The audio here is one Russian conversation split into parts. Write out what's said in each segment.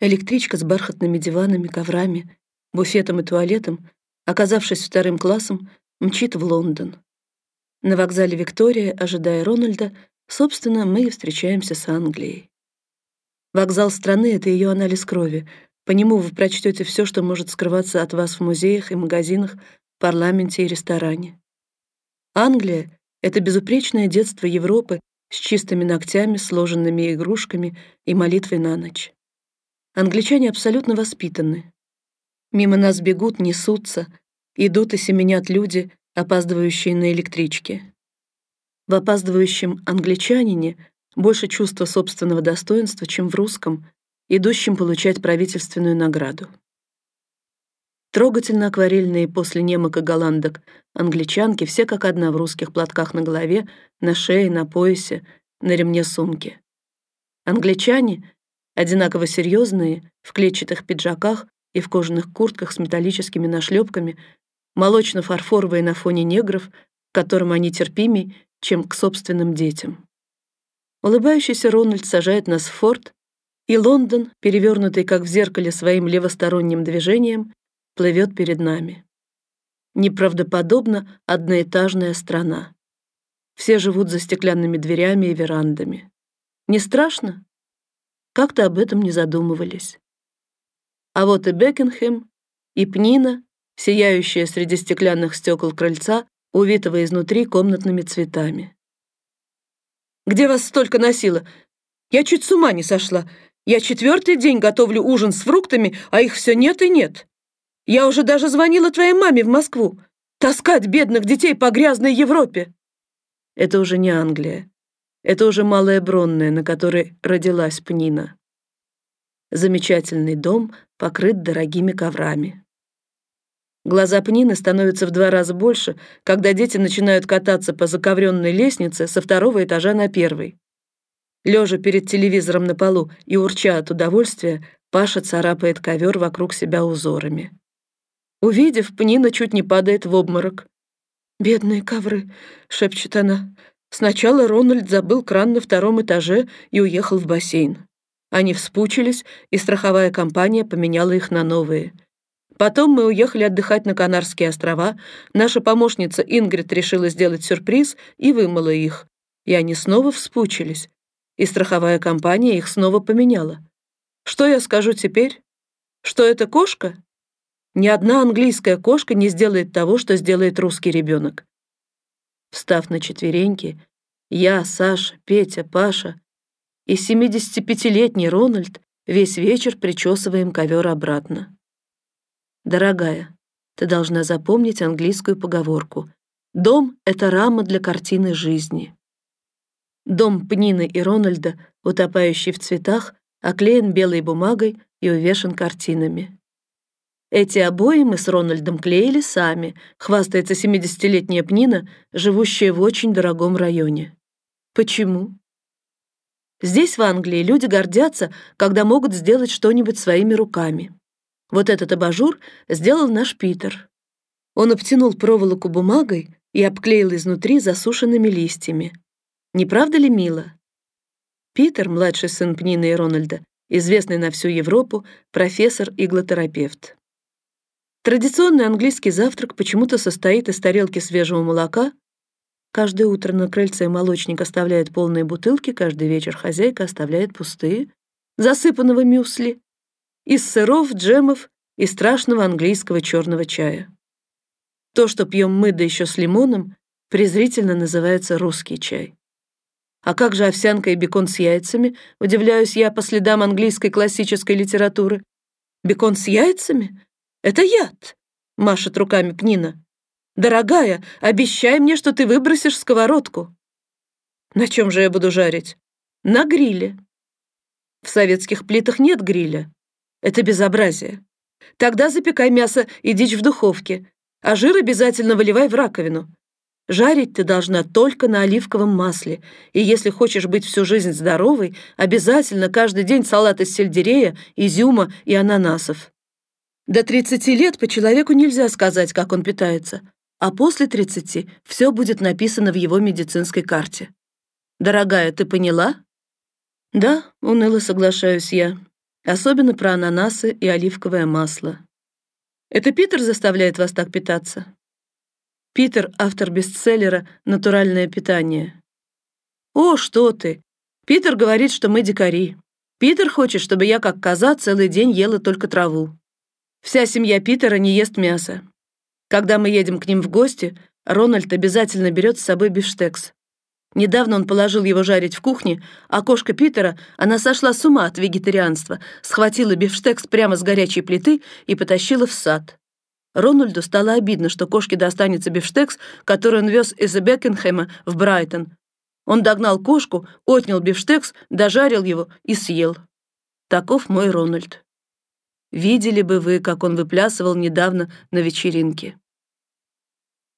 Электричка с бархатными диванами, коврами, буфетом и туалетом, оказавшись вторым классом, мчит в Лондон. На вокзале Виктория, ожидая Рональда, собственно, мы встречаемся с Англией. Вокзал страны — это ее анализ крови. По нему вы прочтете все, что может скрываться от вас в музеях и магазинах, парламенте и ресторане. Англия — это безупречное детство Европы с чистыми ногтями, сложенными игрушками и молитвой на ночь. Англичане абсолютно воспитаны. Мимо нас бегут, несутся, идут и семенят люди, опаздывающие на электричке. В опаздывающем англичанине больше чувства собственного достоинства, чем в русском, идущем получать правительственную награду. Трогательно акварельные после немок и голландок англичанки все как одна в русских платках на голове, на шее, на поясе, на ремне сумки. Англичане одинаково серьезные, в клетчатых пиджаках и в кожаных куртках с металлическими нашлепками, молочно-фарфоровые на фоне негров, которым они терпимей, чем к собственным детям. Улыбающийся Рональд сажает нас в форт, и Лондон, перевернутый как в зеркале своим левосторонним движением, плывет перед нами. Неправдоподобно одноэтажная страна. Все живут за стеклянными дверями и верандами. Не страшно? Как-то об этом не задумывались. А вот и Бекинхэм, и Пнина, сияющая среди стеклянных стекол крыльца, увитого изнутри комнатными цветами. «Где вас столько носило? Я чуть с ума не сошла. Я четвертый день готовлю ужин с фруктами, а их все нет и нет. Я уже даже звонила твоей маме в Москву. Таскать бедных детей по грязной Европе!» Это уже не Англия. Это уже Малая Бронная, на которой родилась Пнина. Замечательный дом покрыт дорогими коврами. Глаза Пнины становятся в два раза больше, когда дети начинают кататься по заковренной лестнице со второго этажа на первый. Лежа перед телевизором на полу и урча от удовольствия, Паша царапает ковер вокруг себя узорами. Увидев, Пнина чуть не падает в обморок. «Бедные ковры», — шепчет она. Сначала Рональд забыл кран на втором этаже и уехал в бассейн. Они вспучились, и страховая компания поменяла их на новые. Потом мы уехали отдыхать на Канарские острова. Наша помощница Ингрид решила сделать сюрприз и вымыла их. И они снова вспучились. И страховая компания их снова поменяла. Что я скажу теперь? Что это кошка? Ни одна английская кошка не сделает того, что сделает русский ребенок. Встав на четвереньки, я, Саша, Петя, Паша и 75-летний Рональд весь вечер причесываем ковер обратно. Дорогая, ты должна запомнить английскую поговорку. Дом — это рама для картины жизни. Дом Пнины и Рональда, утопающий в цветах, оклеен белой бумагой и увешан картинами. Эти обои мы с Рональдом клеили сами, хвастается 70-летняя Пнина, живущая в очень дорогом районе. Почему? Здесь, в Англии, люди гордятся, когда могут сделать что-нибудь своими руками. Вот этот абажур сделал наш Питер. Он обтянул проволоку бумагой и обклеил изнутри засушенными листьями. Не правда ли мило? Питер, младший сын Пнины и Рональда, известный на всю Европу, профессор-иглотерапевт. Традиционный английский завтрак почему-то состоит из тарелки свежего молока. Каждое утро на крыльце молочник оставляет полные бутылки, каждый вечер хозяйка оставляет пустые, засыпанного мюсли, из сыров, джемов и страшного английского черного чая. То, что пьем мы, да еще с лимоном, презрительно называется русский чай. А как же овсянка и бекон с яйцами? Удивляюсь я по следам английской классической литературы. Бекон с яйцами? Это яд!» — машет руками Пнина. «Дорогая, обещай мне, что ты выбросишь сковородку». «На чем же я буду жарить?» «На гриле». «В советских плитах нет гриля. Это безобразие. Тогда запекай мясо и дичь в духовке, а жир обязательно выливай в раковину. Жарить ты должна только на оливковом масле, и если хочешь быть всю жизнь здоровой, обязательно каждый день салат из сельдерея, изюма и ананасов. До 30 лет по человеку нельзя сказать, как он питается, а после 30 все будет написано в его медицинской карте. Дорогая, ты поняла? Да, уныло соглашаюсь я. Особенно про ананасы и оливковое масло. Это Питер заставляет вас так питаться? Питер — автор бестселлера «Натуральное питание». О, что ты! Питер говорит, что мы дикари. Питер хочет, чтобы я, как коза, целый день ела только траву. Вся семья Питера не ест мясо. Когда мы едем к ним в гости, Рональд обязательно берет с собой бифштекс. Недавно он положил его жарить в кухне, а кошка Питера, она сошла с ума от вегетарианства, схватила бифштекс прямо с горячей плиты и потащила в сад. Рональду стало обидно, что кошке достанется бифштекс, который он вез из Бекенхэма в Брайтон. Он догнал кошку, отнял бифштекс, дожарил его и съел. Таков мой Рональд. Видели бы вы, как он выплясывал недавно на вечеринке.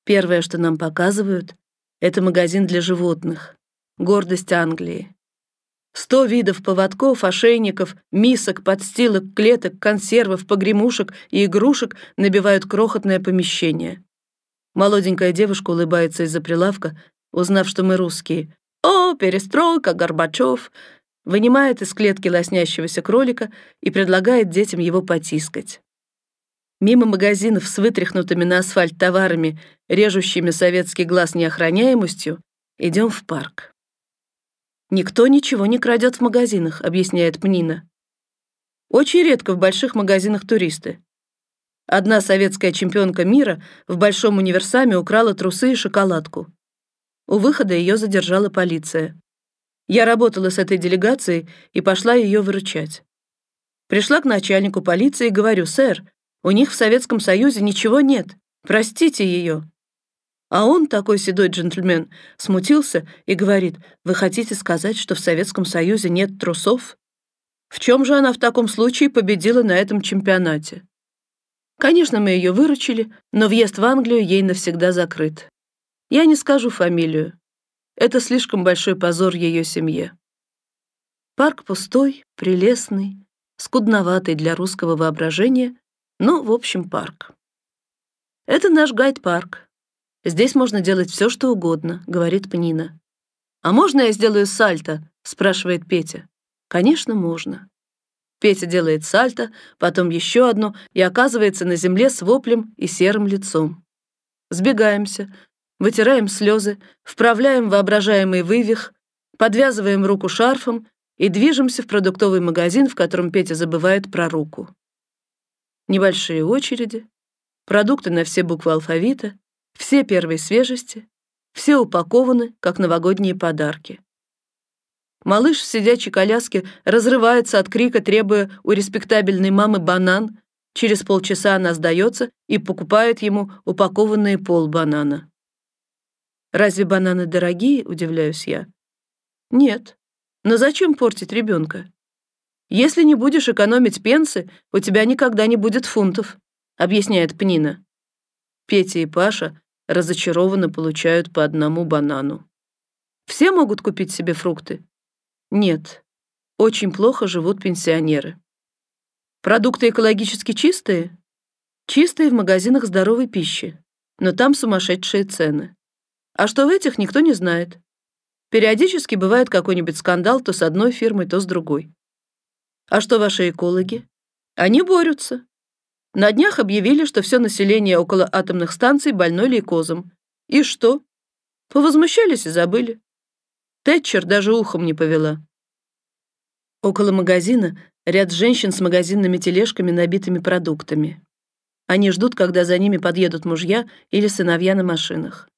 Первое, что нам показывают, это магазин для животных. Гордость Англии. Сто видов поводков, ошейников, мисок, подстилок, клеток, консервов, погремушек и игрушек набивают крохотное помещение. Молоденькая девушка улыбается из-за прилавка, узнав, что мы русские. «О, перестройка, Горбачев!» Вынимает из клетки лоснящегося кролика и предлагает детям его потискать. Мимо магазинов с вытряхнутыми на асфальт товарами, режущими советский глаз неохраняемостью, идем в парк. «Никто ничего не крадет в магазинах», — объясняет Пнина. «Очень редко в больших магазинах туристы. Одна советская чемпионка мира в большом универсаме украла трусы и шоколадку. У выхода ее задержала полиция. Я работала с этой делегацией и пошла ее выручать. Пришла к начальнику полиции и говорю, «Сэр, у них в Советском Союзе ничего нет. Простите ее». А он, такой седой джентльмен, смутился и говорит, «Вы хотите сказать, что в Советском Союзе нет трусов? В чем же она в таком случае победила на этом чемпионате?» Конечно, мы ее выручили, но въезд в Англию ей навсегда закрыт. Я не скажу фамилию. Это слишком большой позор ее семье. Парк пустой, прелестный, скудноватый для русского воображения, ну, в общем, парк. Это наш гайд-парк. Здесь можно делать все, что угодно, говорит Пнина. А можно я сделаю сальто? спрашивает Петя. Конечно, можно. Петя делает сальто, потом еще одно и оказывается на земле с воплем и серым лицом. Сбегаемся, вытираем слезы, вправляем воображаемый вывих, подвязываем руку шарфом и движемся в продуктовый магазин, в котором Петя забывает про руку небольшие очереди, продукты на все буквы алфавита, все первой свежести, все упакованы, как новогодние подарки. Малыш в сидячей коляске разрывается от крика, требуя у респектабельной мамы банан. Через полчаса она сдается и покупает ему упакованные полбанана. Разве бананы дорогие, удивляюсь я? Нет. Но зачем портить ребенка? Если не будешь экономить пенсы, у тебя никогда не будет фунтов», — объясняет Пнина. Петя и Паша разочарованно получают по одному банану. Все могут купить себе фрукты? Нет. Очень плохо живут пенсионеры. Продукты экологически чистые? Чистые в магазинах здоровой пищи, но там сумасшедшие цены. А что в этих, никто не знает. Периодически бывает какой-нибудь скандал то с одной фирмой, то с другой. А что ваши экологи? Они борются. На днях объявили, что все население около атомных станций больной лейкозом. И что? Повозмущались и забыли. Тэтчер даже ухом не повела. Около магазина ряд женщин с магазинными тележками, набитыми продуктами. Они ждут, когда за ними подъедут мужья или сыновья на машинах.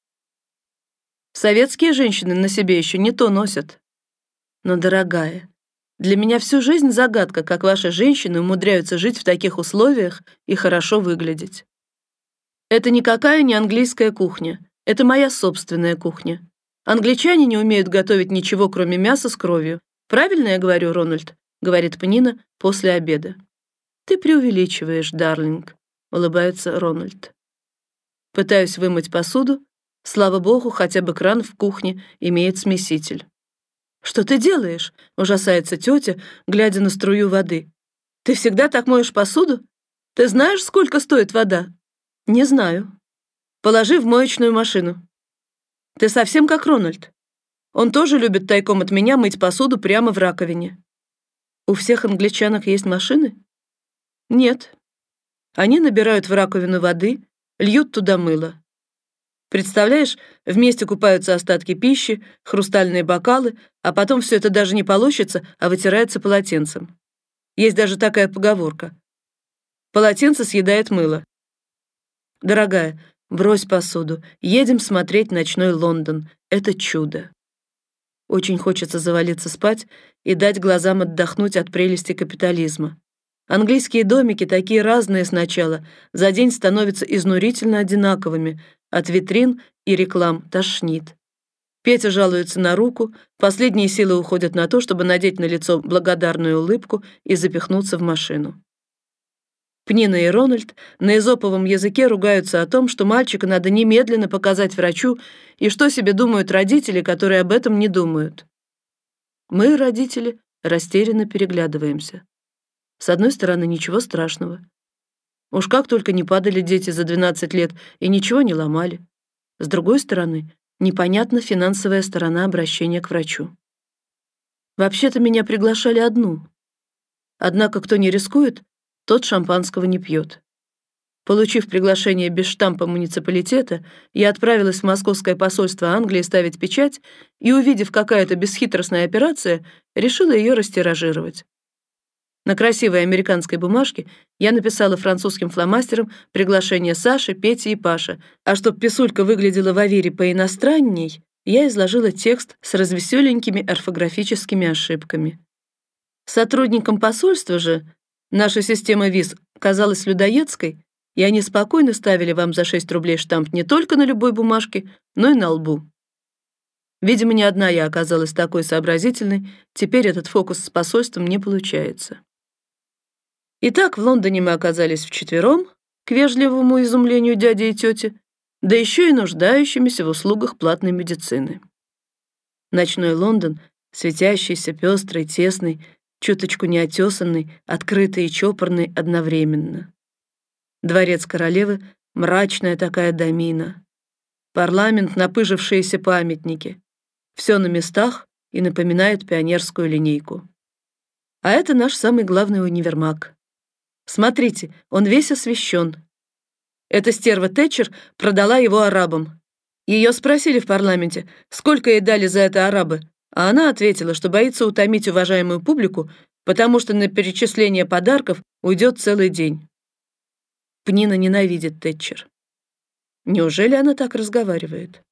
Советские женщины на себе еще не то носят. Но, дорогая, для меня всю жизнь загадка, как ваши женщины умудряются жить в таких условиях и хорошо выглядеть. Это никакая не английская кухня. Это моя собственная кухня. Англичане не умеют готовить ничего, кроме мяса с кровью. Правильно я говорю, Рональд? говорит Пнина после обеда. Ты преувеличиваешь, дарлинг, улыбается Рональд. Пытаюсь вымыть посуду. Слава богу, хотя бы кран в кухне имеет смеситель. «Что ты делаешь?» — ужасается тетя, глядя на струю воды. «Ты всегда так моешь посуду? Ты знаешь, сколько стоит вода?» «Не знаю». «Положи в моечную машину». «Ты совсем как Рональд. Он тоже любит тайком от меня мыть посуду прямо в раковине». У всех англичанок есть машины? Нет. Они набирают в раковину воды, льют туда мыло. Представляешь, вместе купаются остатки пищи, хрустальные бокалы, а потом все это даже не полощется, а вытирается полотенцем. Есть даже такая поговорка. Полотенце съедает мыло. Дорогая, брось посуду. Едем смотреть ночной Лондон. Это чудо. Очень хочется завалиться спать и дать глазам отдохнуть от прелести капитализма. Английские домики такие разные сначала, за день становятся изнурительно одинаковыми, от витрин и реклам тошнит. Петя жалуется на руку, последние силы уходят на то, чтобы надеть на лицо благодарную улыбку и запихнуться в машину. Пнина и Рональд на изоповом языке ругаются о том, что мальчика надо немедленно показать врачу, и что себе думают родители, которые об этом не думают. Мы, родители, растерянно переглядываемся. С одной стороны, ничего страшного. Уж как только не падали дети за 12 лет и ничего не ломали. С другой стороны, непонятна финансовая сторона обращения к врачу. Вообще-то меня приглашали одну. Однако кто не рискует, тот шампанского не пьет. Получив приглашение без штампа муниципалитета, я отправилась в московское посольство Англии ставить печать и, увидев, какая это бесхитростная операция, решила ее растиражировать. На красивой американской бумажке я написала французским фломастером приглашение Саши, Пети и Паша, а чтоб писулька выглядела в Авере поиностранней, я изложила текст с развеселенькими орфографическими ошибками. Сотрудникам посольства же наша система виз казалась людоедской, и они спокойно ставили вам за 6 рублей штамп не только на любой бумажке, но и на лбу. Видимо, не одна я оказалась такой сообразительной, теперь этот фокус с посольством не получается. Итак, в Лондоне мы оказались вчетвером, к вежливому изумлению дяди и тети, да еще и нуждающимися в услугах платной медицины. Ночной Лондон, светящийся, пестрый, тесный, чуточку неотесанный, открытый и чопорный одновременно. Дворец королевы — мрачная такая домина. Парламент — напыжившиеся памятники. Все на местах и напоминает пионерскую линейку. А это наш самый главный универмаг. Смотрите, он весь освещен. Эта стерва Тэтчер продала его арабам. Ее спросили в парламенте, сколько ей дали за это арабы, а она ответила, что боится утомить уважаемую публику, потому что на перечисление подарков уйдет целый день. Пнина ненавидит Тэтчер. Неужели она так разговаривает?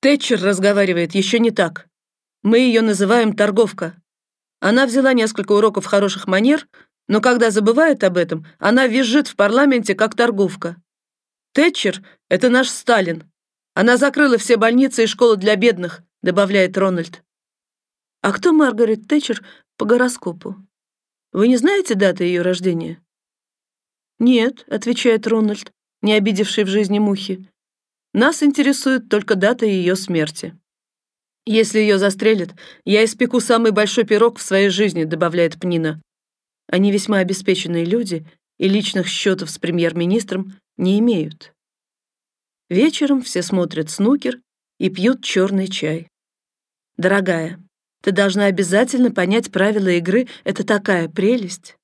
Тэтчер разговаривает еще не так. Мы ее называем торговка. Она взяла несколько уроков хороших манер, но когда забывает об этом, она визжит в парламенте, как торговка. Тэтчер — это наш Сталин. Она закрыла все больницы и школы для бедных, добавляет Рональд. А кто Маргарет Тэтчер по гороскопу? Вы не знаете даты ее рождения? Нет, отвечает Рональд, не обидевший в жизни мухи. Нас интересует только дата ее смерти. Если ее застрелят, я испеку самый большой пирог в своей жизни, добавляет Пнина. Они весьма обеспеченные люди и личных счетов с премьер-министром не имеют. Вечером все смотрят снукер и пьют черный чай. Дорогая, ты должна обязательно понять правила игры, это такая прелесть.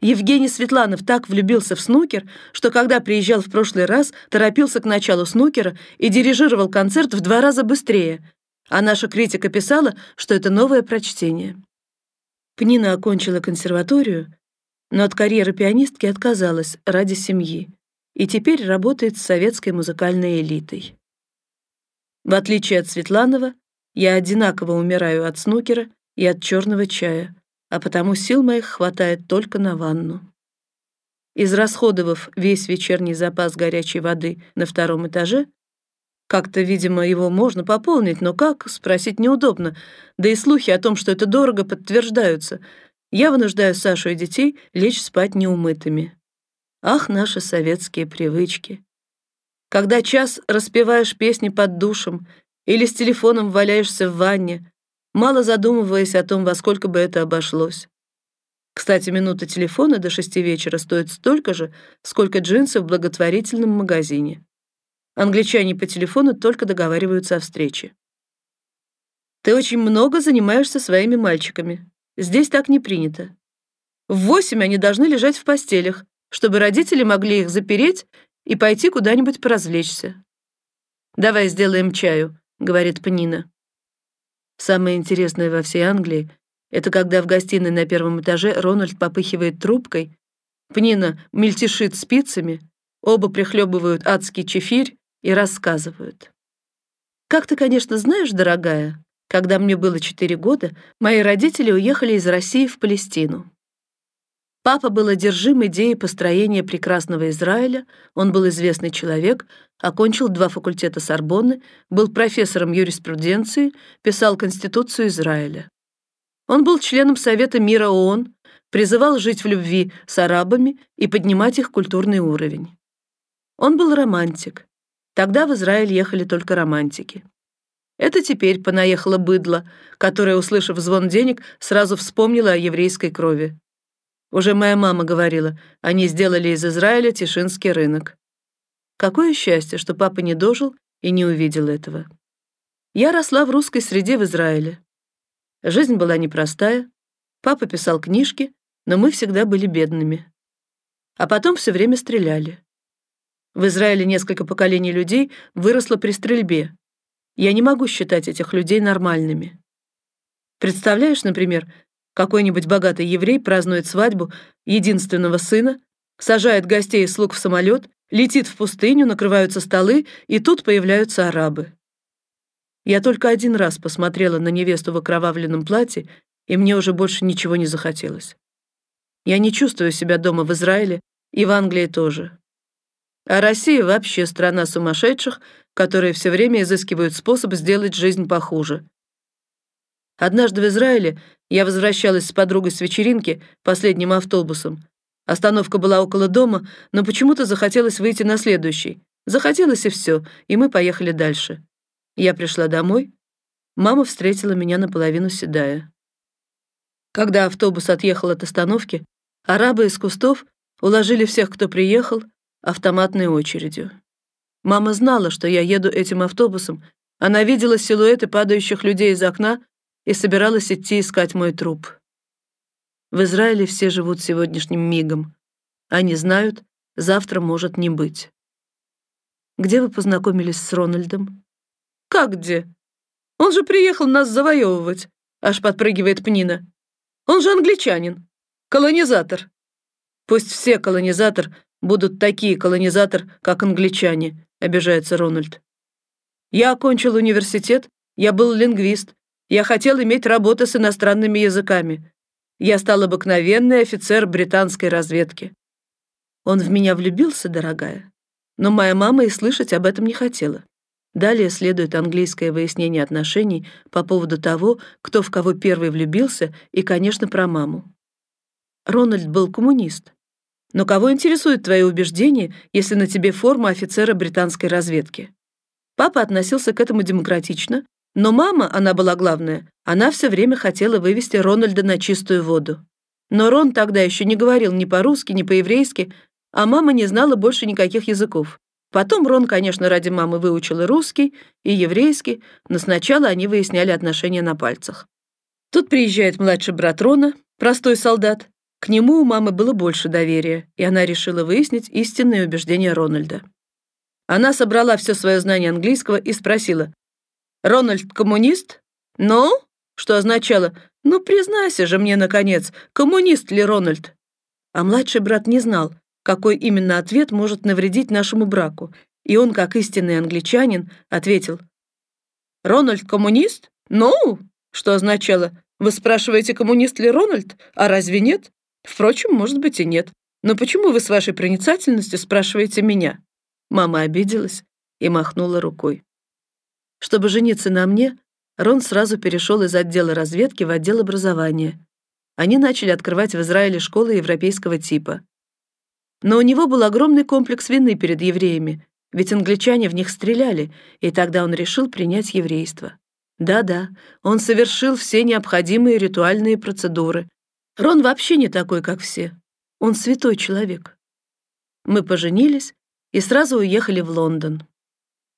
Евгений Светланов так влюбился в снукер, что когда приезжал в прошлый раз, торопился к началу снукера и дирижировал концерт в два раза быстрее, а наша критика писала, что это новое прочтение. Пнина окончила консерваторию, но от карьеры пианистки отказалась ради семьи и теперь работает с советской музыкальной элитой. В отличие от Светланова, я одинаково умираю от снукера и от черного чая, а потому сил моих хватает только на ванну. Израсходовав весь вечерний запас горячей воды на втором этаже, как-то, видимо, его можно пополнить, но как, спросить неудобно. Да и слухи о том, что это дорого, подтверждаются. Я вынуждаю Сашу и детей лечь спать неумытыми. Ах, наши советские привычки. Когда час распеваешь песни под душем или с телефоном валяешься в ванне, мало задумываясь о том, во сколько бы это обошлось. Кстати, минута телефона до шести вечера стоит столько же, сколько джинсы в благотворительном магазине. Англичане по телефону только договариваются о встрече. Ты очень много занимаешься своими мальчиками. Здесь так не принято. В восемь они должны лежать в постелях, чтобы родители могли их запереть и пойти куда-нибудь поразвлечься. «Давай сделаем чаю», — говорит Пнина. Самое интересное во всей Англии — это когда в гостиной на первом этаже Рональд попыхивает трубкой, Пнина мельтешит спицами, оба прихлебывают адский чефирь и рассказывают. «Как ты, конечно, знаешь, дорогая, когда мне было четыре года, мои родители уехали из России в Палестину. Папа был одержим идеей построения прекрасного Израиля, он был известный человек, окончил два факультета Сорбонны, был профессором юриспруденции, писал Конституцию Израиля. Он был членом Совета мира ООН, призывал жить в любви с арабами и поднимать их культурный уровень. Он был романтик. Тогда в Израиль ехали только романтики. Это теперь понаехало быдло, которое, услышав звон денег, сразу вспомнило о еврейской крови. Уже моя мама говорила, они сделали из Израиля Тишинский рынок. Какое счастье, что папа не дожил и не увидел этого. Я росла в русской среде в Израиле. Жизнь была непростая. Папа писал книжки, но мы всегда были бедными. А потом все время стреляли. В Израиле несколько поколений людей выросло при стрельбе. Я не могу считать этих людей нормальными. Представляешь, например, какой-нибудь богатый еврей празднует свадьбу единственного сына, сажает гостей и слуг в самолет, летит в пустыню, накрываются столы, и тут появляются арабы. Я только один раз посмотрела на невесту в окровавленном платье, и мне уже больше ничего не захотелось. Я не чувствую себя дома в Израиле, и в Англии тоже. А Россия вообще страна сумасшедших, которые все время изыскивают способ сделать жизнь похуже. Однажды в Израиле я возвращалась с подругой с вечеринки последним автобусом. Остановка была около дома, но почему-то захотелось выйти на следующий. Захотелось и все, и мы поехали дальше. Я пришла домой. Мама встретила меня наполовину седая. Когда автобус отъехал от остановки, арабы из кустов уложили всех, кто приехал, автоматной очередью. Мама знала, что я еду этим автобусом. Она видела силуэты падающих людей из окна и собиралась идти искать мой труп. В Израиле все живут сегодняшним мигом. Они знают, завтра может не быть. Где вы познакомились с Рональдом? Как где? Он же приехал нас завоевывать, аж подпрыгивает Пнина. Он же англичанин, колонизатор. Пусть все колонизатор будут такие колонизатор, как англичане, обижается Рональд. Я окончил университет, я был лингвист, я хотел иметь работу с иностранными языками. Я стал обыкновенный офицер британской разведки. Он в меня влюбился, дорогая. Но моя мама и слышать об этом не хотела. Далее следует английское выяснение отношений по поводу того, кто в кого первый влюбился, и, конечно, про маму. Рональд был коммунист. Но кого интересуют твои убеждения, если на тебе форма офицера британской разведки? Папа относился к этому демократично, но мама, она была главная, она все время хотела вывести Рональда на чистую воду. Но Рон тогда еще не говорил ни по-русски, ни по-еврейски, а мама не знала больше никаких языков. Потом Рон, конечно, ради мамы выучил и русский, и еврейский, но сначала они выясняли отношения на пальцах. Тут приезжает младший брат Рона, простой солдат. К нему у мамы было больше доверия, и она решила выяснить истинные убеждения Рональда. Она собрала все свое знание английского и спросила, Рональд коммунист? Ну? Что означало «Ну, признайся же мне, наконец, коммунист ли Рональд?» А младший брат не знал, какой именно ответ может навредить нашему браку, и он, как истинный англичанин, ответил «Рональд коммунист? Ну?» Что означало «Вы спрашиваете, коммунист ли Рональд? А разве нет?» Впрочем, может быть и нет. Но почему вы с вашей проницательностью спрашиваете меня?» Мама обиделась и махнула рукой. Чтобы жениться на мне, Рон сразу перешел из отдела разведки в отдел образования. Они начали открывать в Израиле школы европейского типа. Но у него был огромный комплекс вины перед евреями, ведь англичане в них стреляли, и тогда он решил принять еврейство. Да-да, он совершил все необходимые ритуальные процедуры. Рон вообще не такой, как все. Он святой человек. Мы поженились и сразу уехали в Лондон.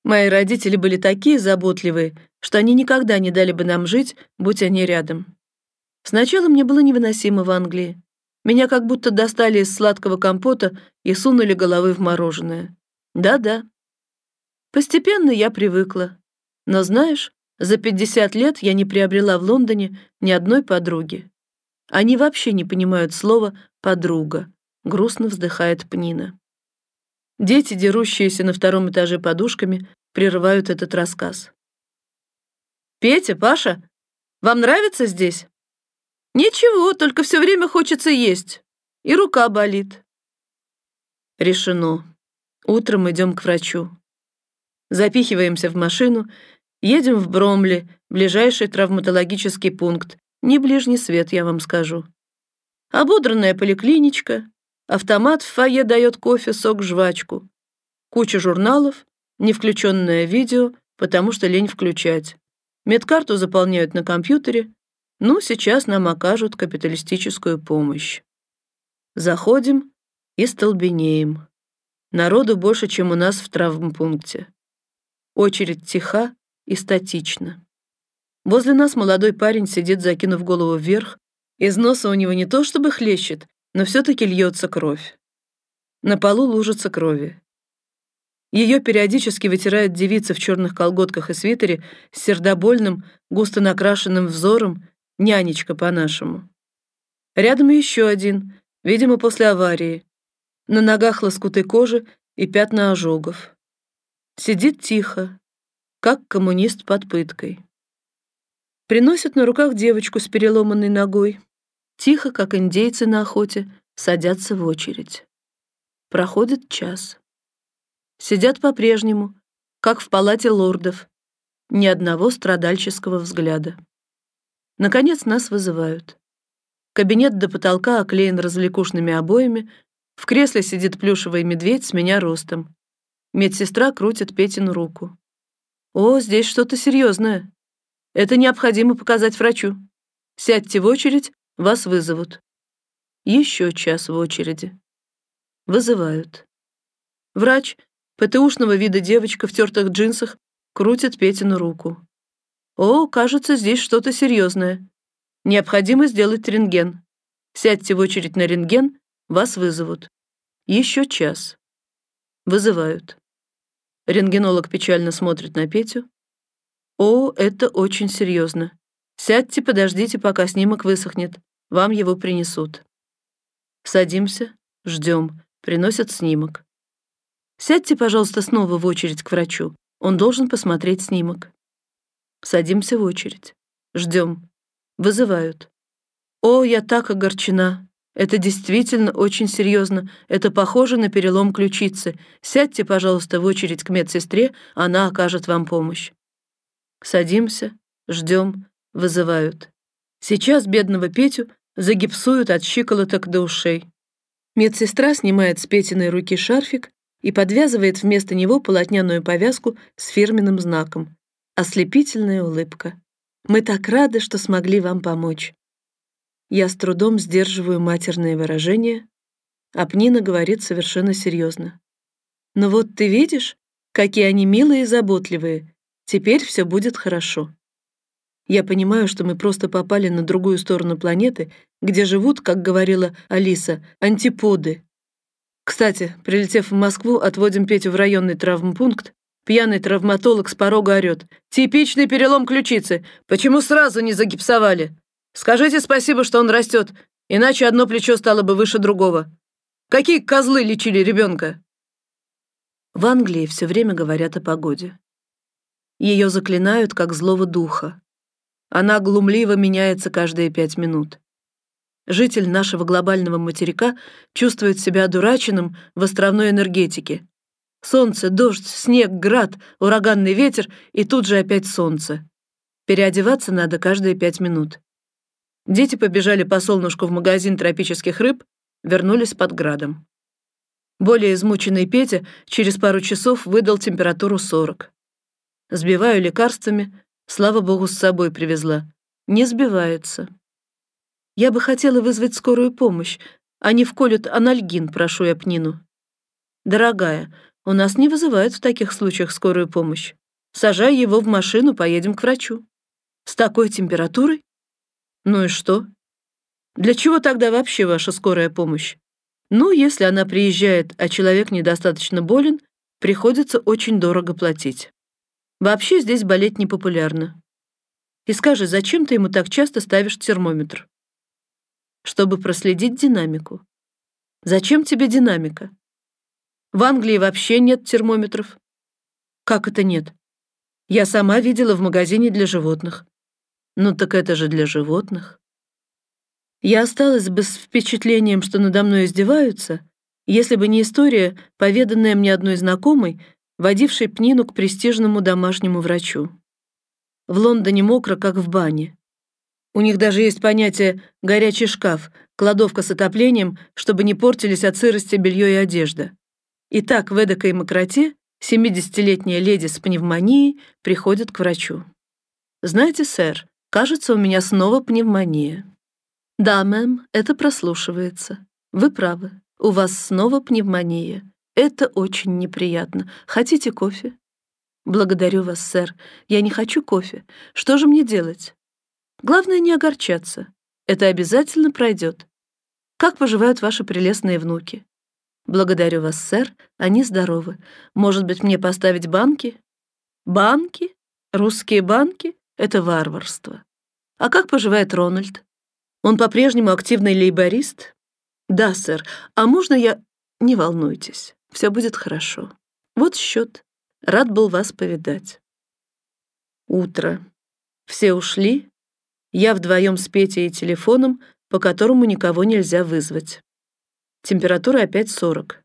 Мои родители были такие заботливые, что они никогда не дали бы нам жить, будь они рядом. Сначала мне было невыносимо в Англии. Меня как будто достали из сладкого компота и сунули головы в мороженое. Да-да. Постепенно я привыкла. Но знаешь, за 50 лет я не приобрела в Лондоне ни одной подруги. Они вообще не понимают слова «подруга», — грустно вздыхает Пнина. Дети, дерущиеся на втором этаже подушками, прерывают этот рассказ. «Петя, Паша, вам нравится здесь?» «Ничего, только все время хочется есть. И рука болит». Решено. Утром идем к врачу. Запихиваемся в машину, едем в Бромли, ближайший травматологический пункт, не ближний свет, я вам скажу. Ободранная поликлиничка, автомат в фойе дает кофе, сок, жвачку. Куча журналов, не включенное видео, потому что лень включать. Медкарту заполняют на компьютере. Ну, сейчас нам окажут капиталистическую помощь. Заходим и столбенеем. Народу больше, чем у нас в травмпункте. Очередь тиха и статична. Возле нас молодой парень сидит, закинув голову вверх. Из носа у него не то чтобы хлещет, но все-таки льется кровь. На полу лужица крови. Ее периодически вытирает девица в черных колготках и свитере с сердобольным, густо накрашенным взором, нянечка по-нашему. Рядом еще один, видимо, после аварии. На ногах лоскуты кожи и пятна ожогов. Сидит тихо, как коммунист под пыткой. Приносят на руках девочку с переломанной ногой. Тихо, как индейцы на охоте, садятся в очередь. Проходит час. Сидят по-прежнему, как в палате лордов. Ни одного страдальческого взгляда. Наконец нас вызывают. Кабинет до потолка оклеен развлекушными обоями, в кресле сидит плюшевый медведь с меня ростом. Медсестра крутит Петину руку. «О, здесь что-то серьезное. Это необходимо показать врачу. Сядьте в очередь, вас вызовут. Еще час в очереди. Вызывают. Врач, ПТУшного вида девочка в тертых джинсах, крутит Петину руку. О, кажется, здесь что-то серьезное. Необходимо сделать рентген. Сядьте в очередь на рентген, вас вызовут. Еще час. Вызывают. Рентгенолог печально смотрит на Петю, «О, это очень серьезно. Сядьте, подождите, пока снимок высохнет. Вам его принесут». Садимся, ждем. Приносят снимок. Сядьте, пожалуйста, снова в очередь к врачу. Он должен посмотреть снимок. Садимся в очередь. Ждем. Вызывают. О, я так огорчена. Это действительно очень серьезно. Это похоже на перелом ключицы. Сядьте, пожалуйста, в очередь к медсестре, она окажет вам помощь. Садимся, ждем, вызывают. Сейчас бедного Петю загипсуют от щиколоток до ушей. Медсестра снимает с Петиной руки шарфик и подвязывает вместо него полотняную повязку с фирменным знаком. Ослепительная улыбка. Мы так рады, что смогли вам помочь. Я с трудом сдерживаю матерные выражения, а Пнина говорит совершенно серьезно. Но «Ну вот ты видишь, какие они милые и заботливые, Теперь все будет хорошо. Я понимаю, что мы просто попали на другую сторону планеты, где живут, как говорила Алиса, антиподы. Кстати, прилетев в Москву, отводим Петю в районный травмпункт. Пьяный травматолог с порога орёт. «Типичный перелом ключицы! Почему сразу не загипсовали? Скажите спасибо, что он растет, иначе одно плечо стало бы выше другого. Какие козлы лечили ребенка?» В Англии все время говорят о погоде. Ее заклинают как злого духа. Она глумливо меняется каждые пять минут. Житель нашего глобального материка чувствует себя одураченным в островной энергетике. Солнце, дождь, снег, град, ураганный ветер и тут же опять солнце. Переодеваться надо каждые пять минут. Дети побежали по солнышку в магазин тропических рыб, вернулись под градом. Более измученный Петя через пару часов выдал температуру 40. Сбиваю лекарствами, слава богу, с собой привезла. Не сбивается. Я бы хотела вызвать скорую помощь. Они вколют анальгин, прошу я Пнину. Дорогая, у нас не вызывают в таких случаях скорую помощь. Сажай его в машину, поедем к врачу. С такой температурой? Ну и что? Для чего тогда вообще ваша скорая помощь? Ну, если она приезжает, а человек недостаточно болен, приходится очень дорого платить. Вообще здесь болеть не популярно. И скажи, зачем ты ему так часто ставишь термометр? Чтобы проследить динамику. Зачем тебе динамика? В Англии вообще нет термометров. Как это нет? Я сама видела в магазине для животных. Ну так это же для животных. Я осталась бы с впечатлением, что надо мной издеваются, если бы не история, поведанная мне одной знакомой, водившей Пнину к престижному домашнему врачу. В Лондоне мокро, как в бане. У них даже есть понятие «горячий шкаф», кладовка с отоплением, чтобы не портились от сырости белье и одежда. И так в эдакой мокроте 70-летняя леди с пневмонией приходит к врачу. «Знаете, сэр, кажется, у меня снова пневмония». «Да, мэм, это прослушивается. Вы правы. У вас снова пневмония. Это очень неприятно. Хотите кофе?» «Благодарю вас, сэр. Я не хочу кофе. Что же мне делать?» «Главное, не огорчаться. Это обязательно пройдет. Как поживают ваши прелестные внуки?» «Благодарю вас, сэр. Они здоровы. Может быть, мне поставить банки?» «Банки? Русские банки? Это варварство. А как поживает Рональд? Он по-прежнему активный лейборист? Да, сэр. А можно я... Не волнуйтесь. Все будет хорошо. Вот счет. Рад был вас повидать. Утро. Все ушли. Я вдвоем с Петей и телефоном, по которому никого нельзя вызвать. Температура опять 40.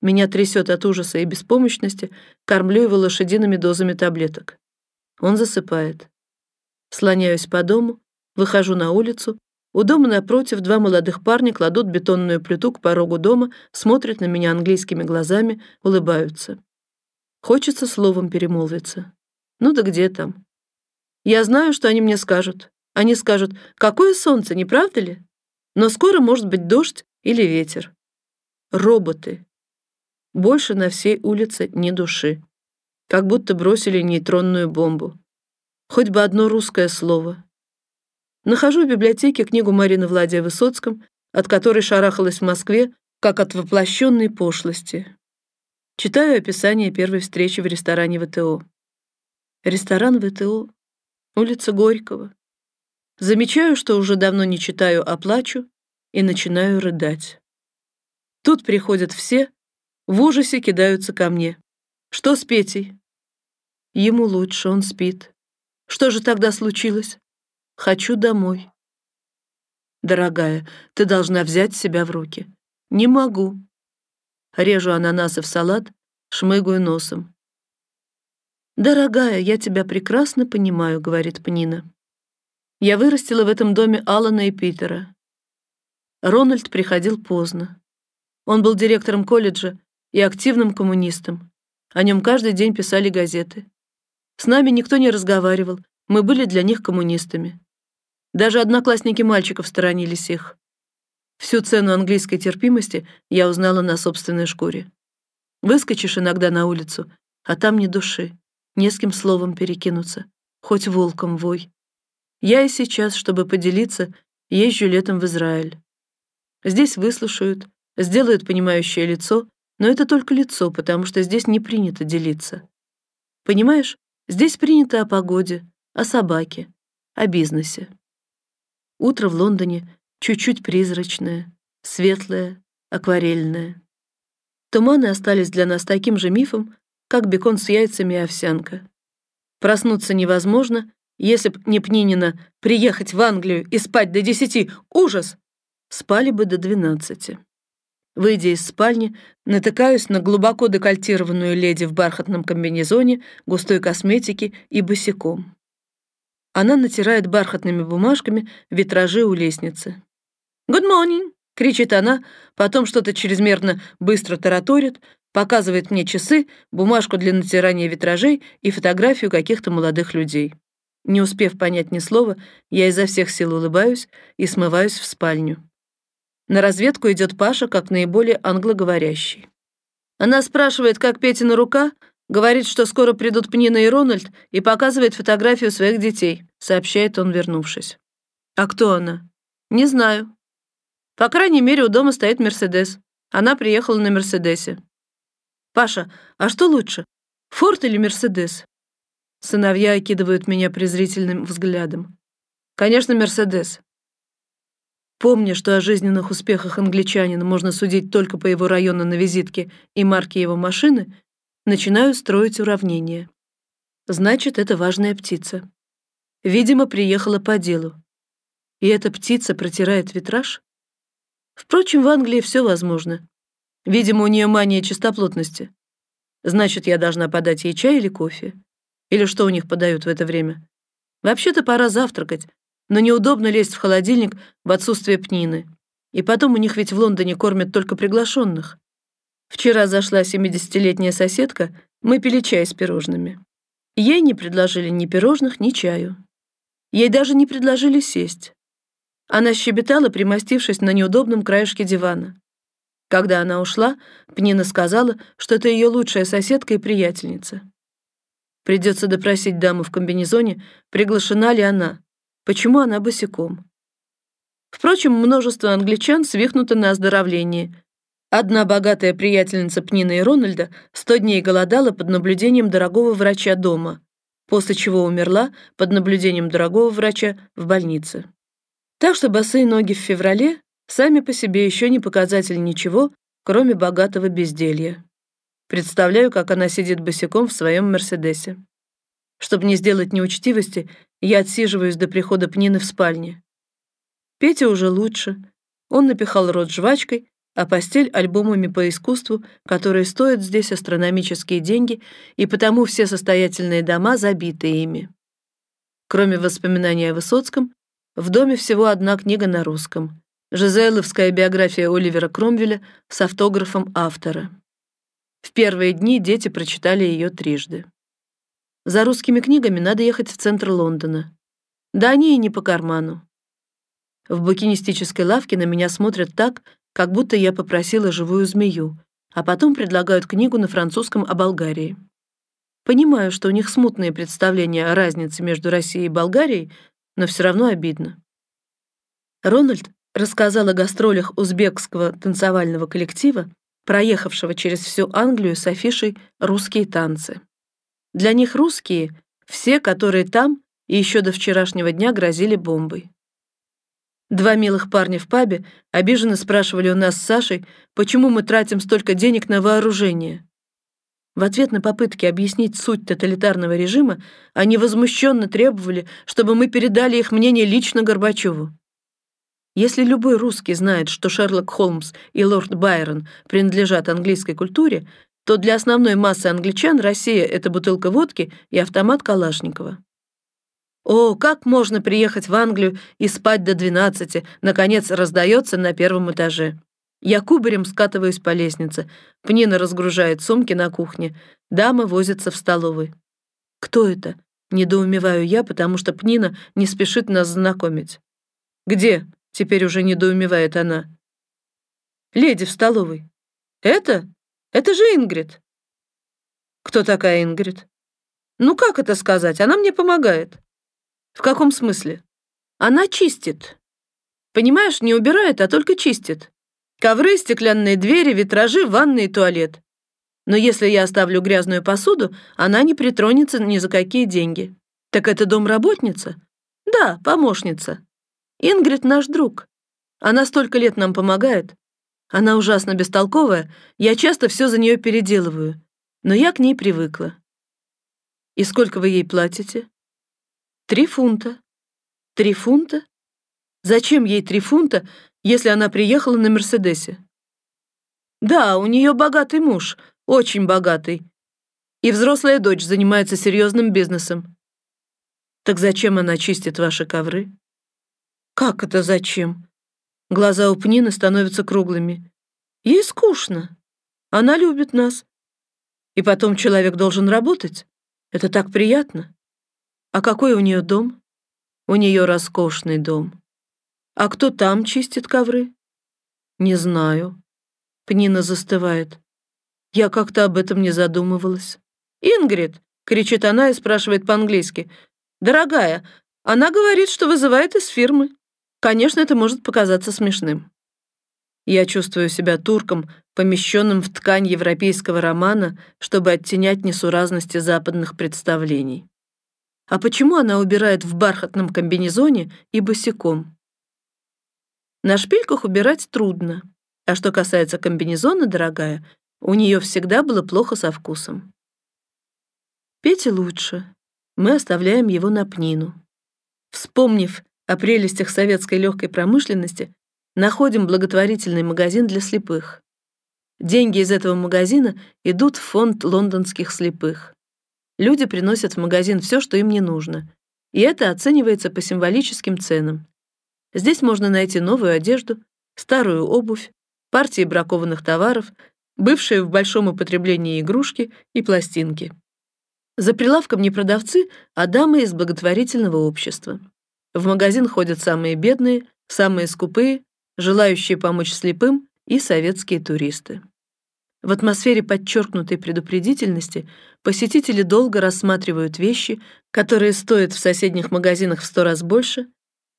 Меня трясет от ужаса и беспомощности, кормлю его лошадиными дозами таблеток. Он засыпает. Слоняюсь по дому, выхожу на улицу у дома напротив два молодых парня кладут бетонную плиту к порогу дома, смотрят на меня английскими глазами, улыбаются. Хочется словом перемолвиться. Ну да где там? Я знаю, что они мне скажут. Они скажут, какое солнце, не правда ли? Но скоро может быть дождь или ветер. Роботы. Больше на всей улице ни души. Как будто бросили нейтронную бомбу. Хоть бы одно русское слово. Нахожу в библиотеке книгу Марины Влади о Высоцком, от которой шарахалась в Москве, как от воплощенной пошлости. Читаю описание первой встречи в ресторане ВТО. Ресторан ВТО, улица Горького. Замечаю, что уже давно не читаю, а плачу, и начинаю рыдать. Тут приходят все, в ужасе кидаются ко мне. Что с Петей? Ему лучше, он спит. Что же тогда случилось? Хочу домой. Дорогая, ты должна взять себя в руки. Не могу. Режу ананасы в салат, шмыгаю носом. Дорогая, я тебя прекрасно понимаю, говорит Пнина. Я вырастила в этом доме Алана и Питера. Рональд приходил поздно. Он был директором колледжа и активным коммунистом. О нем каждый день писали газеты. С нами никто не разговаривал, мы были для них коммунистами. Даже одноклассники мальчиков сторонились их. Всю цену английской терпимости я узнала на собственной шкуре. Выскочишь иногда на улицу, а там ни души, не с кем словом перекинуться, хоть волком вой. Я и сейчас, чтобы поделиться, езжу летом в Израиль. Здесь выслушают, сделают понимающее лицо, но это только лицо, потому что здесь не принято делиться. Понимаешь, здесь принято о погоде, о собаке, о бизнесе. Утро в Лондоне чуть-чуть призрачное, светлое, акварельное. Туманы остались для нас таким же мифом, как бекон с яйцами и овсянка. Проснуться невозможно, если б не Пнинина приехать в Англию и спать до десяти. Ужас! Спали бы до двенадцати. Выйдя из спальни, натыкаюсь на глубоко декольтированную леди в бархатном комбинезоне, густой косметике и босиком. Она натирает бархатными бумажками витражи у лестницы. «Good morning!» — кричит она, потом что-то чрезмерно быстро тараторит, показывает мне часы, бумажку для натирания витражей и фотографию каких-то молодых людей. Не успев понять ни слова, я изо всех сил улыбаюсь и смываюсь в спальню. На разведку идет Паша как наиболее англоговорящий. Она спрашивает, как Петина рука, Говорит, что скоро придут Пнина и Рональд и показывает фотографию своих детей, сообщает он, вернувшись. А кто она? Не знаю. По крайней мере, у дома стоит Мерседес. Она приехала на Мерседесе. Паша, а что лучше, Форд или Мерседес? Сыновья окидывают меня презрительным взглядом. Конечно, Мерседес. Помня, что о жизненных успехах англичанина можно судить только по его району на визитке и марке его машины, начинаю строить уравнение. Значит, это важная птица. Видимо, приехала по делу. И эта птица протирает витраж? Впрочем, в Англии все возможно. Видимо, у нее мания чистоплотности. Значит, я должна подать ей чай или кофе. Или что у них подают в это время? Вообще-то пора завтракать, но неудобно лезть в холодильник в отсутствие пнины. И потом у них ведь в Лондоне кормят только приглашенных. Вчера зашла семидесятилетняя соседка, мы пили чай с пирожными. Ей не предложили ни пирожных, ни чаю. Ей даже не предложили сесть. Она щебетала, примостившись на неудобном краешке дивана. Когда она ушла, Пнина сказала, что это ее лучшая соседка и приятельница. Придется допросить даму в комбинезоне, приглашена ли она, почему она босиком. Впрочем, множество англичан свихнуто на оздоровлении. Одна богатая приятельница Пнины и Рональда сто дней голодала под наблюдением дорогого врача дома, после чего умерла под наблюдением дорогого врача в больнице. Так что босые ноги в феврале сами по себе еще не показатель ничего, кроме богатого безделья. Представляю, как она сидит босиком в своем Мерседесе. Чтобы не сделать неучтивости, я отсиживаюсь до прихода Пнины в спальне. Петя уже лучше. Он напихал рот жвачкой, а постель альбомами по искусству, которые стоят здесь астрономические деньги, и потому все состоятельные дома забиты ими. Кроме воспоминаний о Высоцком, в доме всего одна книга на русском. Жизеловская биография Оливера Кромвеля с автографом автора. В первые дни дети прочитали ее трижды. За русскими книгами надо ехать в центр Лондона. Да они и не по карману. В букинистической лавке на меня смотрят так, как будто я попросила живую змею, а потом предлагают книгу на французском о Болгарии. Понимаю, что у них смутные представления о разнице между Россией и Болгарией, но все равно обидно. Рональд рассказал о гастролях узбекского танцевального коллектива, проехавшего через всю Англию с афишей «Русские танцы». Для них русские — все, которые там и еще до вчерашнего дня грозили бомбой. Два милых парня в пабе обиженно спрашивали у нас с Сашей, почему мы тратим столько денег на вооружение. В ответ на попытки объяснить суть тоталитарного режима они возмущенно требовали, чтобы мы передали их мнение лично Горбачеву. Если любой русский знает, что Шерлок Холмс и лорд Байрон принадлежат английской культуре, то для основной массы англичан Россия — это бутылка водки и автомат Калашникова. О, как можно приехать в Англию и спать до двенадцати, наконец раздается на первом этаже. Я кубарем скатываюсь по лестнице. Пнина разгружает сумки на кухне. Дама возится в столовой. Кто это? Недоумеваю я, потому что Пнина не спешит нас знакомить. Где? Теперь уже недоумевает она. Леди в столовой. Это? Это же Ингрид. Кто такая Ингрид? Ну как это сказать? Она мне помогает. В каком смысле? Она чистит. Понимаешь, не убирает, а только чистит. Ковры, стеклянные двери, витражи, ванны и туалет. Но если я оставлю грязную посуду, она не притронется ни за какие деньги. Так это домработница? Да, помощница. Ингрид наш друг. Она столько лет нам помогает. Она ужасно бестолковая, я часто все за нее переделываю, но я к ней привыкла. И сколько вы ей платите? Три фунта. Три фунта? Зачем ей три фунта, если она приехала на Мерседесе? Да, у нее богатый муж, очень богатый. И взрослая дочь занимается серьезным бизнесом. Так зачем она чистит ваши ковры? Как это зачем? Глаза у Пнины становятся круглыми. Ей скучно. Она любит нас. И потом человек должен работать. Это так приятно. А какой у нее дом? У нее роскошный дом. А кто там чистит ковры? Не знаю. Пнина застывает. Я как-то об этом не задумывалась. «Ингрид!» — кричит она и спрашивает по-английски. «Дорогая, она говорит, что вызывает из фирмы. Конечно, это может показаться смешным. Я чувствую себя турком, помещенным в ткань европейского романа, чтобы оттенять несуразности западных представлений. А почему она убирает в бархатном комбинезоне и босиком? На шпильках убирать трудно. А что касается комбинезона, дорогая, у нее всегда было плохо со вкусом. Пете лучше. Мы оставляем его на пнину. Вспомнив о прелестях советской легкой промышленности, находим благотворительный магазин для слепых. Деньги из этого магазина идут в фонд лондонских слепых. Люди приносят в магазин все, что им не нужно, и это оценивается по символическим ценам. Здесь можно найти новую одежду, старую обувь, партии бракованных товаров, бывшие в большом употреблении игрушки и пластинки. За прилавком не продавцы, а дамы из благотворительного общества. В магазин ходят самые бедные, самые скупые, желающие помочь слепым и советские туристы. В атмосфере подчеркнутой предупредительности посетители долго рассматривают вещи, которые стоят в соседних магазинах в сто раз больше,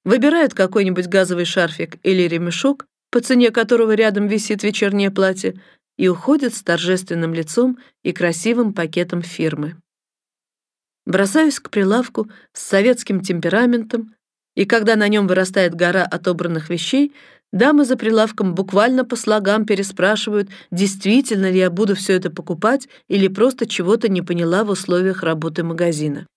выбирают какой-нибудь газовый шарфик или ремешок, по цене которого рядом висит вечернее платье, и уходят с торжественным лицом и красивым пакетом фирмы. Бросаюсь к прилавку с советским темпераментом, и когда на нем вырастает гора отобранных вещей, дамы за прилавком буквально по слогам переспрашивают, действительно ли я буду все это покупать или просто чего-то не поняла в условиях работы магазина.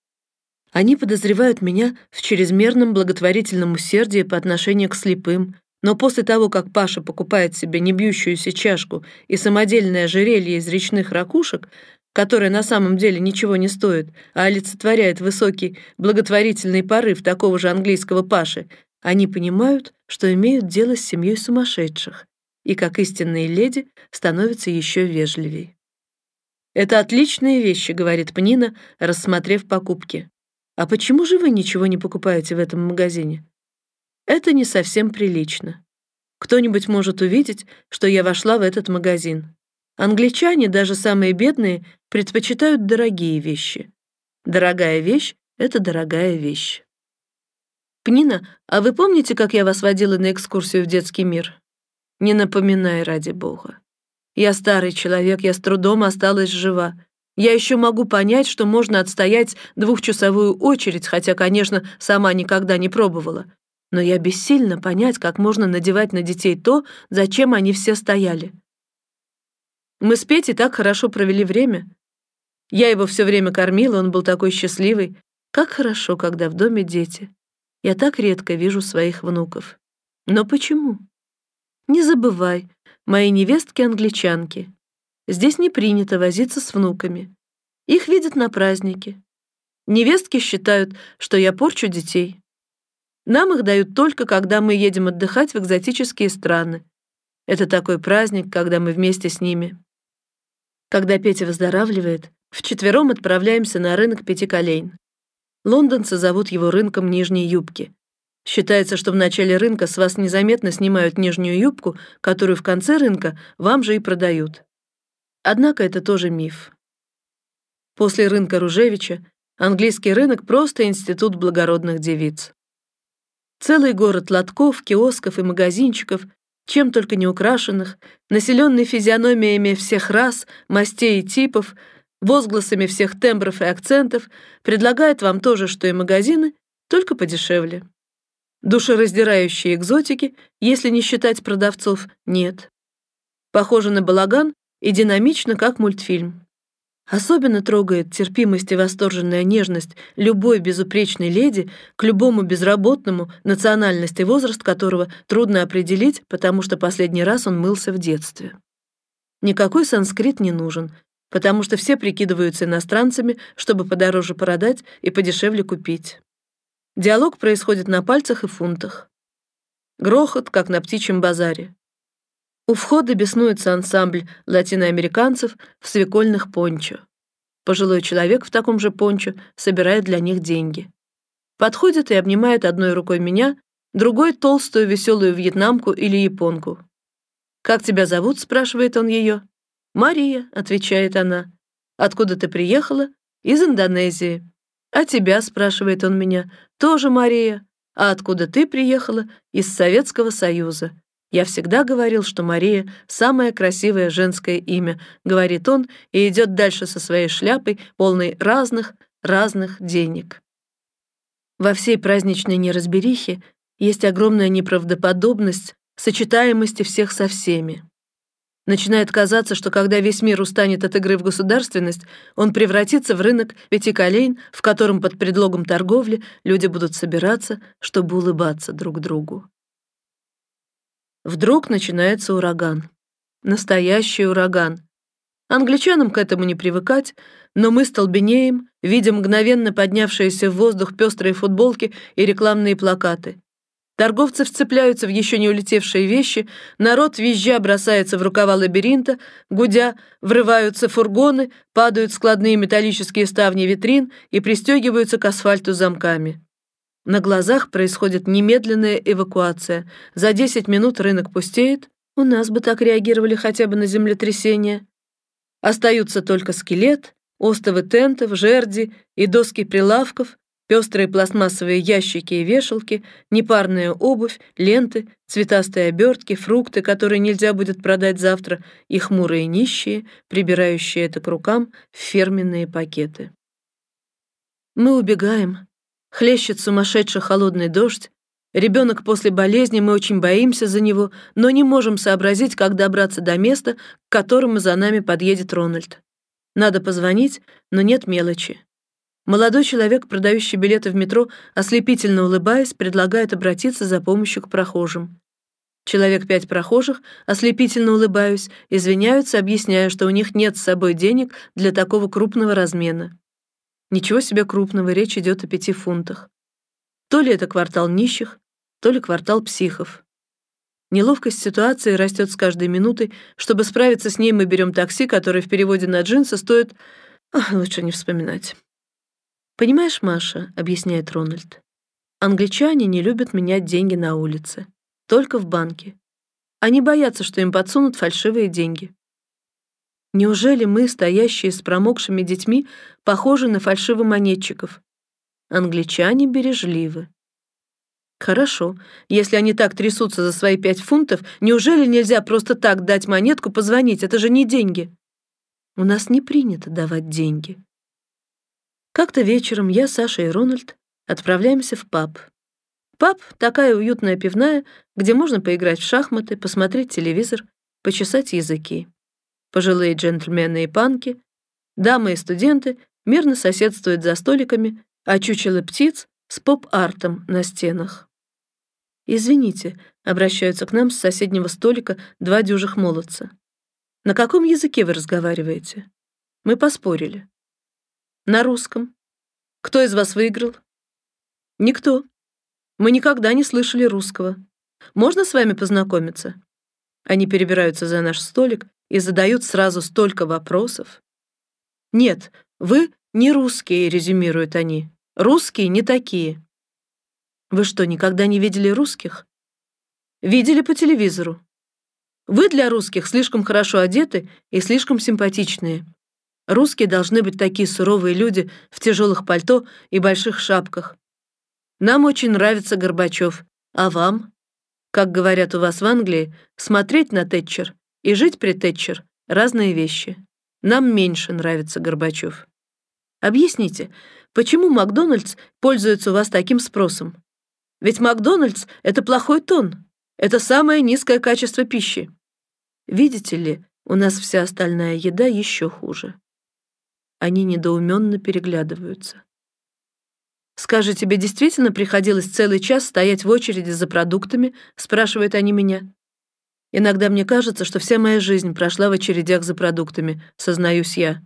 Они подозревают меня в чрезмерном благотворительном усердии по отношению к слепым, но после того, как Паша покупает себе небьющуюся чашку и самодельное ожерелье из речных ракушек, которое на самом деле ничего не стоит, а олицетворяет высокий благотворительный порыв такого же английского Паши, они понимают, что имеют дело с семьей сумасшедших, и как истинные леди становятся еще вежливее. Это отличные вещи, говорит Пнина, рассмотрев покупки. А почему же вы ничего не покупаете в этом магазине? Это не совсем прилично. Кто-нибудь может увидеть, что я вошла в этот магазин. Англичане, даже самые бедные, предпочитают дорогие вещи. Дорогая вещь — это дорогая вещь. Пнина, а вы помните, как я вас водила на экскурсию в детский мир? Не напоминай, ради бога. Я старый человек, я с трудом осталась жива. Я еще могу понять, что можно отстоять двухчасовую очередь, хотя, конечно, сама никогда не пробовала но я бессильно понять, как можно надевать на детей то, зачем они все стояли. Мы с Петей так хорошо провели время. Я его все время кормила, он был такой счастливый. Как хорошо, когда в доме дети. Я так редко вижу своих внуков. Но почему? Не забывай, мои невестки англичанки. Здесь не принято возиться с внуками. Их видят на празднике. Невестки считают, что я порчу детей. Нам их дают только, когда мы едем отдыхать в экзотические страны. Это такой праздник, когда мы вместе с ними. Когда Петя выздоравливает, вчетвером отправляемся на рынок Пятиколейн. Лондонцы зовут его рынком нижней юбки. Считается, что в начале рынка с вас незаметно снимают нижнюю юбку, которую в конце рынка вам же и продают. Однако это тоже миф. После рынка Ружевича английский рынок просто институт благородных девиц. Целый город лотков, киосков и магазинчиков, чем только не украшенных, населенный физиономиями всех рас, мастей и типов, возгласами всех тембров и акцентов, предлагает вам то же, что и магазины, только подешевле. Душераздирающие экзотики, если не считать продавцов, нет. Похоже на балаган и динамично, как мультфильм. Особенно трогает терпимость и восторженная нежность любой безупречной леди к любому безработному, национальность и возраст которого трудно определить, потому что последний раз он мылся в детстве. Никакой санскрит не нужен, потому что все прикидываются иностранцами, чтобы подороже продать и подешевле купить. Диалог происходит на пальцах и фунтах. Грохот, как на птичьем базаре. У входа беснуется ансамбль латиноамериканцев в свекольных пончо. Пожилой человек в таком же пончо собирает для них деньги. Подходит и обнимает одной рукой меня, другой — толстую веселую вьетнамку или японку. «Как тебя зовут?» — спрашивает он ее. «Мария», — отвечает она. «Откуда ты приехала?» «Из Индонезии». «А тебя?» — спрашивает он меня. «Тоже Мария. А откуда ты приехала?» «Из Советского Союза». «Я всегда говорил, что Мария — самое красивое женское имя», — говорит он и идет дальше со своей шляпой, полной разных, разных денег. Во всей праздничной неразберихе есть огромная неправдоподобность сочетаемости всех со всеми. Начинает казаться, что когда весь мир устанет от игры в государственность, он превратится в рынок Ветиколейн, в котором под предлогом торговли люди будут собираться, чтобы улыбаться друг другу. Вдруг начинается ураган. Настоящий ураган. Англичанам к этому не привыкать, но мы столбенеем, видя мгновенно поднявшиеся в воздух пестрые футболки и рекламные плакаты. Торговцы вцепляются в еще не улетевшие вещи, народ визжа бросается в рукава лабиринта, гудя, врываются фургоны, падают складные металлические ставни витрин и пристегиваются к асфальту замками. На глазах происходит немедленная эвакуация. За 10 минут рынок пустеет. У нас бы так реагировали хотя бы на землетрясение. Остаются только скелет, остовы тентов, жерди и доски прилавков, Пестрые пластмассовые ящики и вешалки, непарная обувь, ленты, цветастые обертки, фрукты, которые нельзя будет продать завтра, и хмурые нищие, прибирающие это к рукам в фирменные пакеты. Мы убегаем. Хлещет сумасшедший холодный дождь. Ребенок после болезни, мы очень боимся за него, но не можем сообразить, как добраться до места, к которому за нами подъедет Рональд. Надо позвонить, но нет мелочи. Молодой человек, продающий билеты в метро, ослепительно улыбаясь, предлагает обратиться за помощью к прохожим. Человек пять прохожих, ослепительно улыбаюсь, извиняются, объясняя, что у них нет с собой денег для такого крупного размена. Ничего себе крупного, речь идет о пяти фунтах. То ли это квартал нищих, то ли квартал психов. Неловкость ситуации растет с каждой минутой. Чтобы справиться с ней, мы берем такси, которое в переводе на джинсы стоит... Ах, лучше не вспоминать. «Понимаешь, Маша», — объясняет Рональд, «англичане не любят менять деньги на улице, только в банке. Они боятся, что им подсунут фальшивые деньги. Неужели мы, стоящие с промокшими детьми, похожи на фальшивомонетчиков? Англичане бережливы. Хорошо, если они так трясутся за свои пять фунтов, неужели нельзя просто так дать монетку, позвонить? Это же не деньги. У нас не принято давать деньги. Как-то вечером я, Саша и Рональд отправляемся в паб. Паб — такая уютная пивная, где можно поиграть в шахматы, посмотреть телевизор, почесать языки. Пожилые джентльмены и панки, дамы и студенты мирно соседствуют за столиками, а чучело птиц с поп-артом на стенах. «Извините», — обращаются к нам с соседнего столика два дюжих молодца. «На каком языке вы разговариваете?» Мы поспорили. На русском. Кто из вас выиграл? Никто. Мы никогда не слышали русского. Можно с вами познакомиться? Они перебираются за наш столик и задают сразу столько вопросов. Нет, вы не русские, резюмируют они. Русские не такие. Вы что, никогда не видели русских? Видели по телевизору. Вы для русских слишком хорошо одеты и слишком симпатичные. Русские должны быть такие суровые люди в тяжелых пальто и больших шапках. Нам очень нравится Горбачев. А вам? Как говорят у вас в Англии, смотреть на Тэтчер и жить при Тэтчер — разные вещи. Нам меньше нравится Горбачев. Объясните, почему Макдональдс пользуется у вас таким спросом? Ведь Макдональдс — это плохой тон. Это самое низкое качество пищи. Видите ли, у нас вся остальная еда еще хуже. Они недоуменно переглядываются. «Скажи, тебе действительно приходилось целый час стоять в очереди за продуктами?» — спрашивают они меня. «Иногда мне кажется, что вся моя жизнь прошла в очередях за продуктами», — сознаюсь я.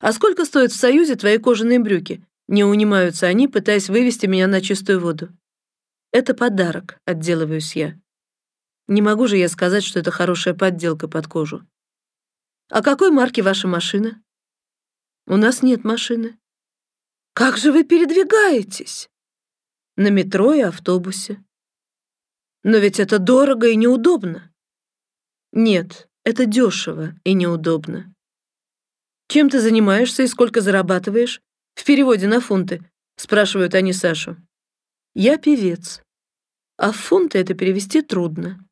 «А сколько стоят в Союзе твои кожаные брюки?» Не унимаются они, пытаясь вывести меня на чистую воду. «Это подарок», — отделываюсь я. Не могу же я сказать, что это хорошая подделка под кожу. «А какой марки ваша машина?» У нас нет машины. Как же вы передвигаетесь? На метро и автобусе. Но ведь это дорого и неудобно. Нет, это дешево и неудобно. Чем ты занимаешься и сколько зарабатываешь? В переводе на фунты, спрашивают они Сашу. Я певец. А в фунты это перевести трудно.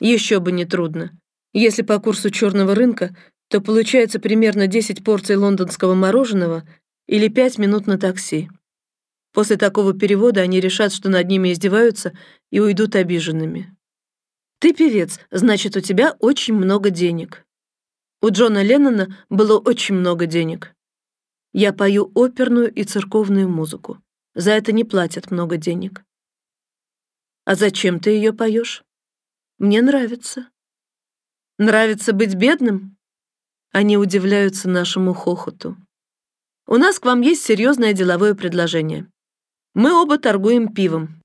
Еще бы не трудно. Если по курсу черного рынка, то получается примерно 10 порций лондонского мороженого или 5 минут на такси. После такого перевода они решат, что над ними издеваются, и уйдут обиженными. Ты певец, значит, у тебя очень много денег. У Джона Леннона было очень много денег. Я пою оперную и церковную музыку. За это не платят много денег. А зачем ты ее поешь? Мне нравится. Нравится быть бедным? Они удивляются нашему хохоту. У нас к вам есть серьезное деловое предложение. Мы оба торгуем пивом.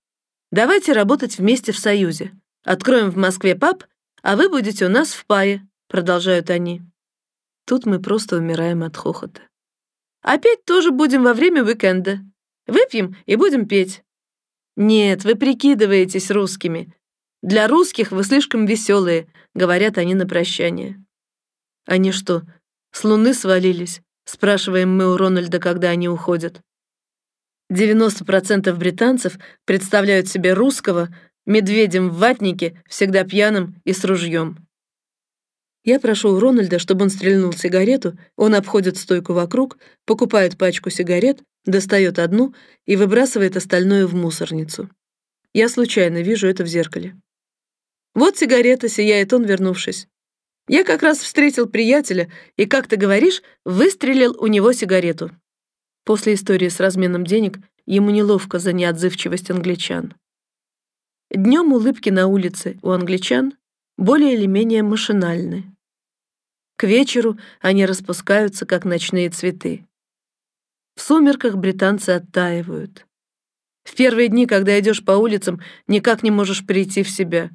Давайте работать вместе в союзе. Откроем в Москве паб, а вы будете у нас в пае, продолжают они. Тут мы просто умираем от хохота. Петь тоже будем во время уикенда. Выпьем и будем петь. Нет, вы прикидываетесь русскими. Для русских вы слишком веселые, говорят они на прощание. Они что, с луны свалились? Спрашиваем мы у Рональда, когда они уходят. 90% британцев представляют себе русского медведем в ватнике, всегда пьяным и с ружьем. Я прошу у Рональда, чтобы он стрельнул сигарету, он обходит стойку вокруг, покупает пачку сигарет, достает одну и выбрасывает остальное в мусорницу. Я случайно вижу это в зеркале. Вот сигарета, сияет он, вернувшись. Я как раз встретил приятеля и, как ты говоришь, выстрелил у него сигарету. После истории с разменом денег ему неловко за неотзывчивость англичан. Днем улыбки на улице у англичан более или менее машинальны. К вечеру они распускаются, как ночные цветы. В сумерках британцы оттаивают. В первые дни, когда идешь по улицам, никак не можешь прийти в себя.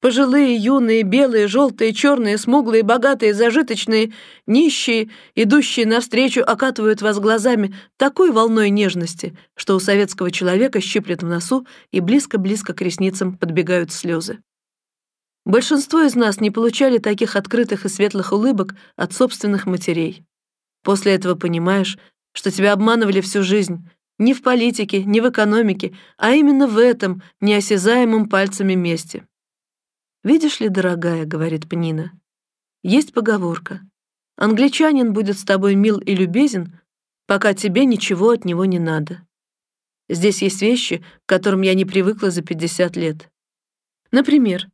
Пожилые, юные, белые, желтые, черные, смуглые, богатые, зажиточные, нищие, идущие навстречу, окатывают вас глазами такой волной нежности, что у советского человека щиплет в носу и близко-близко к ресницам подбегают слезы. Большинство из нас не получали таких открытых и светлых улыбок от собственных матерей. После этого понимаешь, что тебя обманывали всю жизнь, не в политике, не в экономике, а именно в этом неосязаемом пальцами месте. «Видишь ли, дорогая», — говорит Пнина, — «есть поговорка. Англичанин будет с тобой мил и любезен, пока тебе ничего от него не надо. Здесь есть вещи, к которым я не привыкла за 50 лет. Например,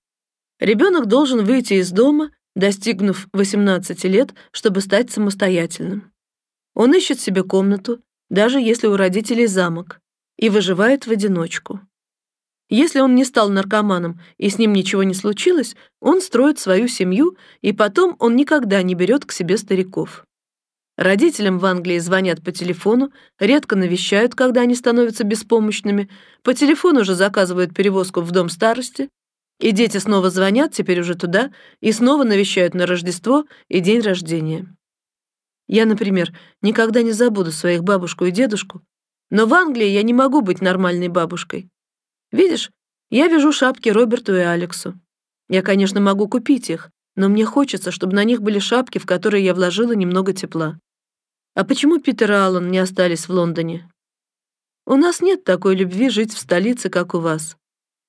Ребенок должен выйти из дома, достигнув 18 лет, чтобы стать самостоятельным. Он ищет себе комнату, даже если у родителей замок, и выживает в одиночку. Если он не стал наркоманом и с ним ничего не случилось, он строит свою семью, и потом он никогда не берет к себе стариков. Родителям в Англии звонят по телефону, редко навещают, когда они становятся беспомощными, по телефону же заказывают перевозку в дом старости, и дети снова звонят, теперь уже туда, и снова навещают на Рождество и день рождения. Я, например, никогда не забуду своих бабушку и дедушку, но в Англии я не могу быть нормальной бабушкой. Видишь, я вяжу шапки Роберту и Алексу. Я, конечно, могу купить их, но мне хочется, чтобы на них были шапки, в которые я вложила немного тепла. А почему Питер и Аллан не остались в Лондоне? У нас нет такой любви жить в столице, как у вас.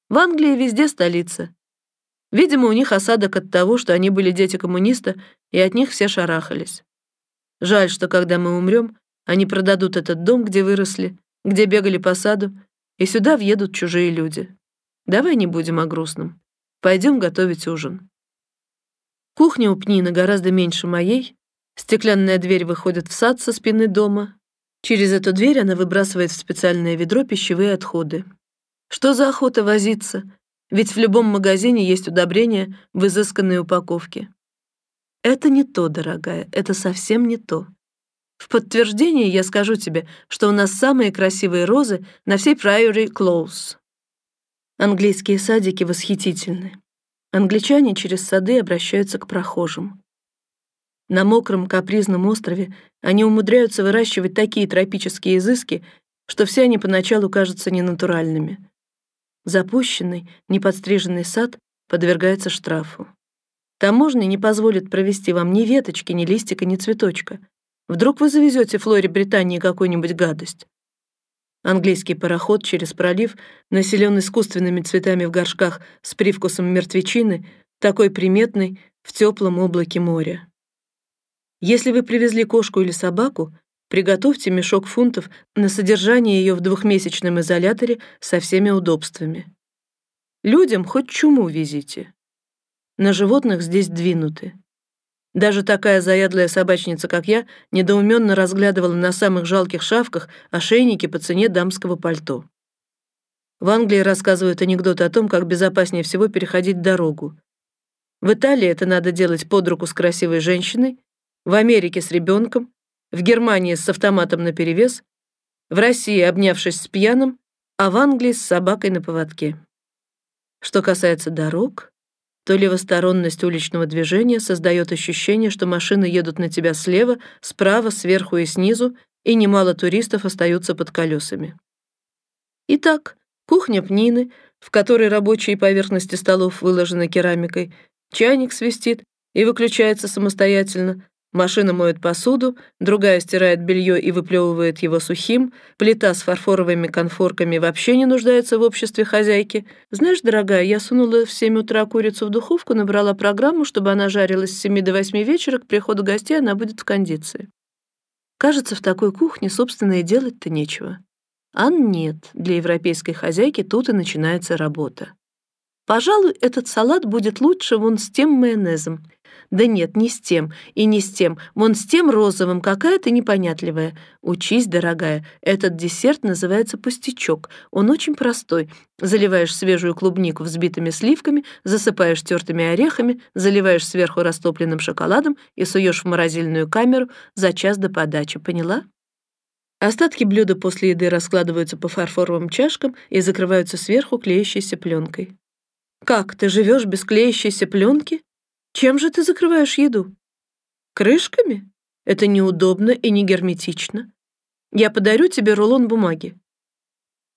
В Англии везде столица. Видимо, у них осадок от того, что они были дети коммуниста, и от них все шарахались. Жаль, что когда мы умрем, они продадут этот дом, где выросли, где бегали по саду, и сюда въедут чужие люди. Давай не будем о грустном. Пойдем готовить ужин. Кухня у Пнина гораздо меньше моей. Стеклянная дверь выходит в сад со спины дома. Через эту дверь она выбрасывает в специальное ведро пищевые отходы. Что за охота возиться? Ведь в любом магазине есть удобрения в изысканной упаковке. Это не то, дорогая, это совсем не то. В подтверждение я скажу тебе, что у нас самые красивые розы на всей Priory Close. Английские садики восхитительны. Англичане через сады обращаются к прохожим. На мокром капризном острове они умудряются выращивать такие тропические изыски, что все они поначалу кажутся ненатуральными. Запущенный, неподстриженный сад подвергается штрафу. Таможня не позволит провести вам ни веточки, ни листика, ни цветочка. Вдруг вы завезете Флоре Британии какую-нибудь гадость. Английский пароход через пролив, населенный искусственными цветами в горшках с привкусом мертвечины, такой приметной в теплом облаке моря. Если вы привезли кошку или собаку, приготовьте мешок фунтов на содержание ее в двухмесячном изоляторе со всеми удобствами. Людям хоть чуму везите. На животных здесь двинуты. Даже такая заядлая собачница, как я, недоуменно разглядывала на самых жалких шавках ошейники по цене дамского пальто. В Англии рассказывают анекдоты о том, как безопаснее всего переходить дорогу. В Италии это надо делать под руку с красивой женщиной, в Америке с ребенком, в Германии с автоматом наперевес, в России обнявшись с пьяным, а в Англии с собакой на поводке. Что касается дорог, то левосторонность уличного движения создает ощущение, что машины едут на тебя слева, справа, сверху и снизу, и немало туристов остаются под колесами. Итак, кухня Пнины, в которой рабочие поверхности столов выложены керамикой, чайник свистит и выключается самостоятельно, Машина моет посуду, другая стирает белье и выплевывает его сухим, плита с фарфоровыми конфорками вообще не нуждается в обществе хозяйки. Знаешь, дорогая, я сунула в семь утра курицу в духовку, набрала программу, чтобы она жарилась с семи до восьми вечера, к приходу гостей она будет в кондиции. Кажется, в такой кухне, собственно, и делать-то нечего. А нет, для европейской хозяйки тут и начинается работа. Пожалуй, этот салат будет лучше вон с тем майонезом. Да нет, не с тем и не с тем. Вон с тем розовым, какая ты непонятливая. Учись, дорогая, этот десерт называется пустячок. Он очень простой. Заливаешь свежую клубнику взбитыми сливками, засыпаешь тертыми орехами, заливаешь сверху растопленным шоколадом и суешь в морозильную камеру за час до подачи. Поняла? Остатки блюда после еды раскладываются по фарфоровым чашкам и закрываются сверху клеящейся пленкой. Как, ты живешь без клеящейся пленки? Чем же ты закрываешь еду? Крышками? Это неудобно и не герметично. Я подарю тебе рулон бумаги.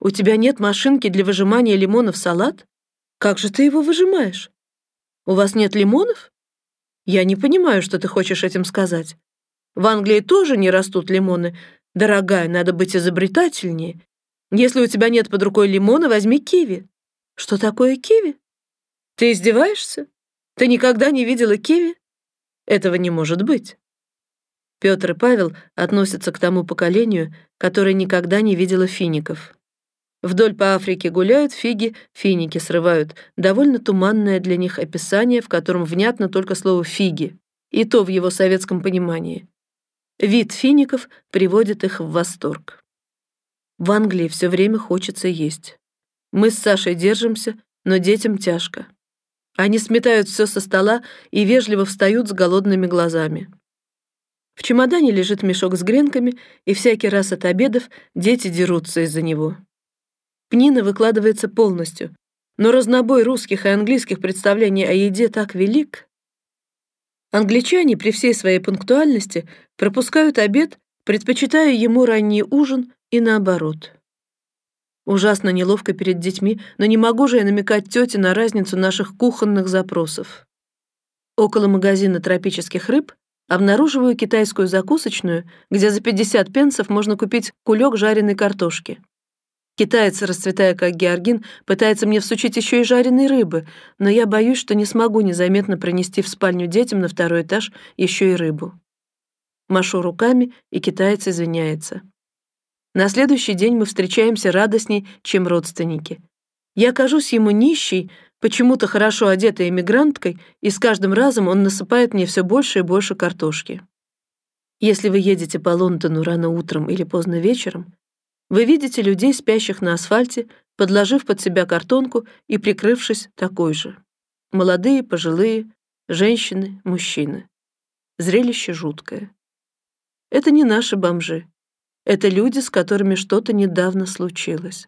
У тебя нет машинки для выжимания лимона в салат? Как же ты его выжимаешь? У вас нет лимонов? Я не понимаю, что ты хочешь этим сказать. В Англии тоже не растут лимоны. Дорогая, надо быть изобретательнее. Если у тебя нет под рукой лимона, возьми киви. Что такое киви? Ты издеваешься? Ты никогда не видела киви? Этого не может быть. Петр и Павел относятся к тому поколению, которое никогда не видело фиников. Вдоль по Африке гуляют фиги, финики срывают. Довольно туманное для них описание, в котором внятно только слово «фиги», и то в его советском понимании. Вид фиников приводит их в восторг. В Англии все время хочется есть. Мы с Сашей держимся, но детям тяжко. Они сметают все со стола и вежливо встают с голодными глазами. В чемодане лежит мешок с гренками, и всякий раз от обедов дети дерутся из-за него. Пнина выкладывается полностью, но разнобой русских и английских представлений о еде так велик. Англичане при всей своей пунктуальности пропускают обед, предпочитая ему ранний ужин и наоборот. Ужасно неловко перед детьми, но не могу же я намекать тете на разницу наших кухонных запросов. Около магазина тропических рыб обнаруживаю китайскую закусочную, где за 50 пенсов можно купить кулек жареной картошки. Китаец, расцветая как георгин, пытается мне всучить еще и жареной рыбы, но я боюсь, что не смогу незаметно пронести в спальню детям на второй этаж еще и рыбу. Машу руками, и китаец извиняется. На следующий день мы встречаемся радостней, чем родственники. Я кажусь ему нищей, почему-то хорошо одетой эмигранткой, и с каждым разом он насыпает мне все больше и больше картошки. Если вы едете по Лондону рано утром или поздно вечером, вы видите людей, спящих на асфальте, подложив под себя картонку и прикрывшись такой же. Молодые, пожилые, женщины, мужчины. Зрелище жуткое. Это не наши бомжи. Это люди, с которыми что-то недавно случилось.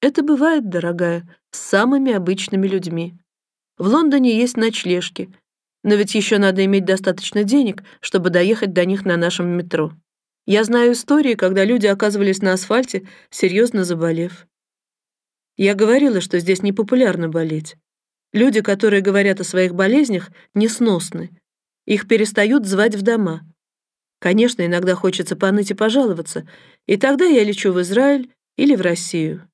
Это бывает, дорогая, с самыми обычными людьми. В Лондоне есть ночлежки, но ведь еще надо иметь достаточно денег, чтобы доехать до них на нашем метро. Я знаю истории, когда люди оказывались на асфальте, серьезно заболев. Я говорила, что здесь непопулярно болеть. Люди, которые говорят о своих болезнях, несносны. Их перестают звать в дома. Конечно, иногда хочется поныть и пожаловаться, и тогда я лечу в Израиль или в Россию.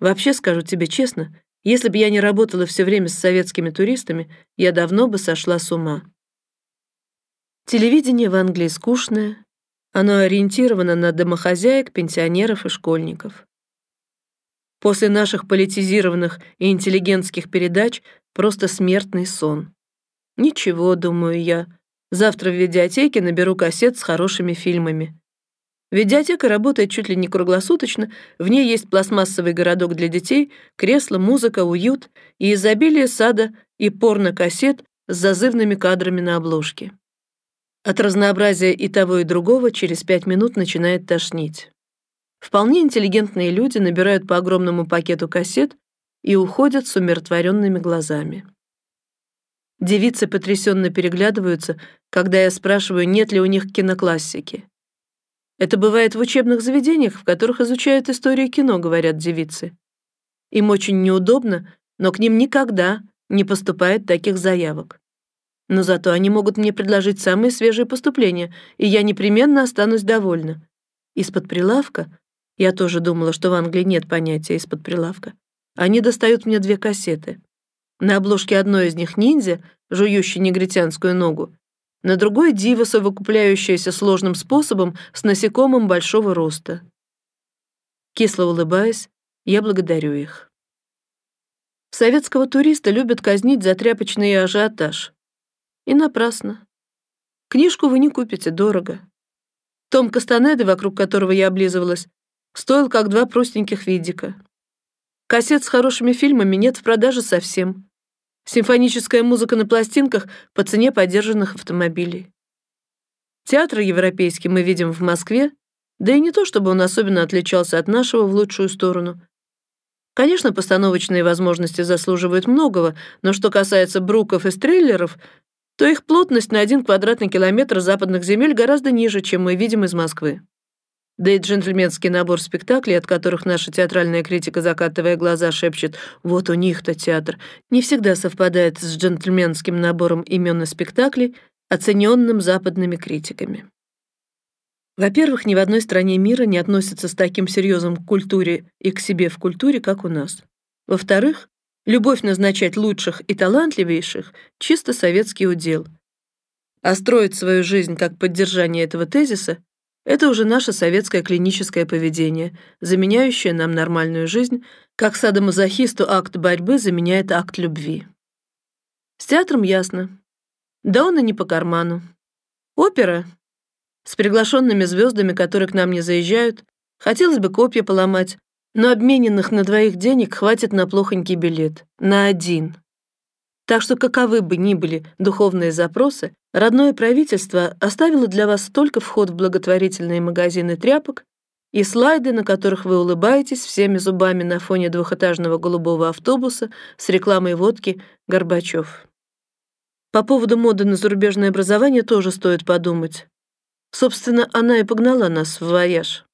Вообще, скажу тебе честно, Если бы я не работала все время с советскими туристами, я давно бы сошла с ума. Телевидение в Англии скучное, оно ориентировано на домохозяек, пенсионеров и школьников. После наших политизированных и интеллигентских передач просто смертный сон. Ничего, думаю я, завтра в видеотеке наберу кассет с хорошими фильмами. Видеотека работает чуть ли не круглосуточно, в ней есть пластмассовый городок для детей, кресло, музыка, уют и изобилие сада и порно-кассет с зазывными кадрами на обложке. От разнообразия и того, и другого через пять минут начинает тошнить. Вполне интеллигентные люди набирают по огромному пакету кассет и уходят с умиротворенными глазами. Девицы потрясенно переглядываются, когда я спрашиваю, нет ли у них киноклассики. Это бывает в учебных заведениях, в которых изучают историю кино, говорят девицы. Им очень неудобно, но к ним никогда не поступает таких заявок. Но зато они могут мне предложить самые свежие поступления, и я непременно останусь довольна. Из-под прилавка я тоже думала, что в Англии нет понятия из-под прилавка. Они достают мне две кассеты. На обложке одной из них ниндзя, жующий негритянскую ногу, на другой дива, совокупляющаяся сложным способом с насекомым большого роста. Кисло улыбаясь, я благодарю их. Советского туриста любят казнить за тряпочный ажиотаж. И напрасно. Книжку вы не купите дорого. Том Кастанеды, вокруг которого я облизывалась, стоил как два простеньких видика. Кассет с хорошими фильмами нет в продаже совсем. Симфоническая музыка на пластинках по цене подержанных автомобилей. Театр европейский мы видим в Москве, да и не то, чтобы он особенно отличался от нашего в лучшую сторону. Конечно, постановочные возможности заслуживают многого, но что касается бруков и стреллеров, то их плотность на один квадратный километр западных земель гораздо ниже, чем мы видим из Москвы. Да и джентльменский набор спектаклей, от которых наша театральная критика, закатывая глаза, шепчет «вот у них-то театр», не всегда совпадает с джентльменским набором имен и спектаклей, оцененным западными критиками. Во-первых, ни в одной стране мира не относятся с таким серьезом к культуре и к себе в культуре, как у нас. Во-вторых, любовь назначать лучших и талантливейших — чисто советский удел. А строить свою жизнь как поддержание этого тезиса это уже наше советское клиническое поведение, заменяющее нам нормальную жизнь, как садомазохисту акт борьбы заменяет акт любви. С театром ясно. Да он и не по карману. Опера с приглашенными звездами, которые к нам не заезжают, хотелось бы копья поломать, но обмененных на двоих денег хватит на плохонький билет. На один. Так что каковы бы ни были духовные запросы, родное правительство оставило для вас только вход в благотворительные магазины тряпок и слайды, на которых вы улыбаетесь всеми зубами на фоне двухэтажного голубого автобуса с рекламой водки «Горбачев». По поводу моды на зарубежное образование тоже стоит подумать. Собственно, она и погнала нас в вояж.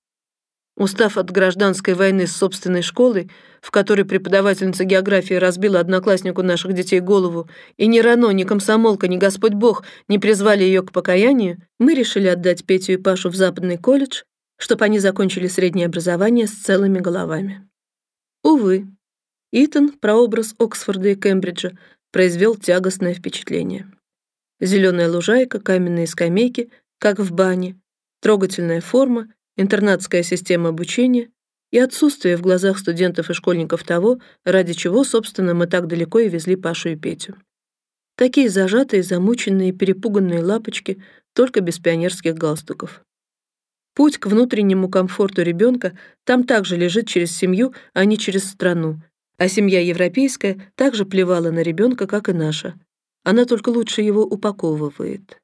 Устав от гражданской войны с собственной школой, в которой преподавательница географии разбила однокласснику наших детей голову, и ни Рано, ни комсомолка, ни Господь Бог не призвали ее к покаянию, мы решили отдать Петю и Пашу в западный колледж, чтобы они закончили среднее образование с целыми головами. Увы, Итан, прообраз Оксфорда и Кембриджа, произвел тягостное впечатление. Зеленая лужайка, каменные скамейки, как в бане, трогательная форма интернатская система обучения и отсутствие в глазах студентов и школьников того, ради чего, собственно, мы так далеко и везли Пашу и Петю. Такие зажатые, замученные, перепуганные лапочки, только без пионерских галстуков. Путь к внутреннему комфорту ребенка там также лежит через семью, а не через страну. А семья европейская также плевала на ребенка, как и наша. Она только лучше его упаковывает.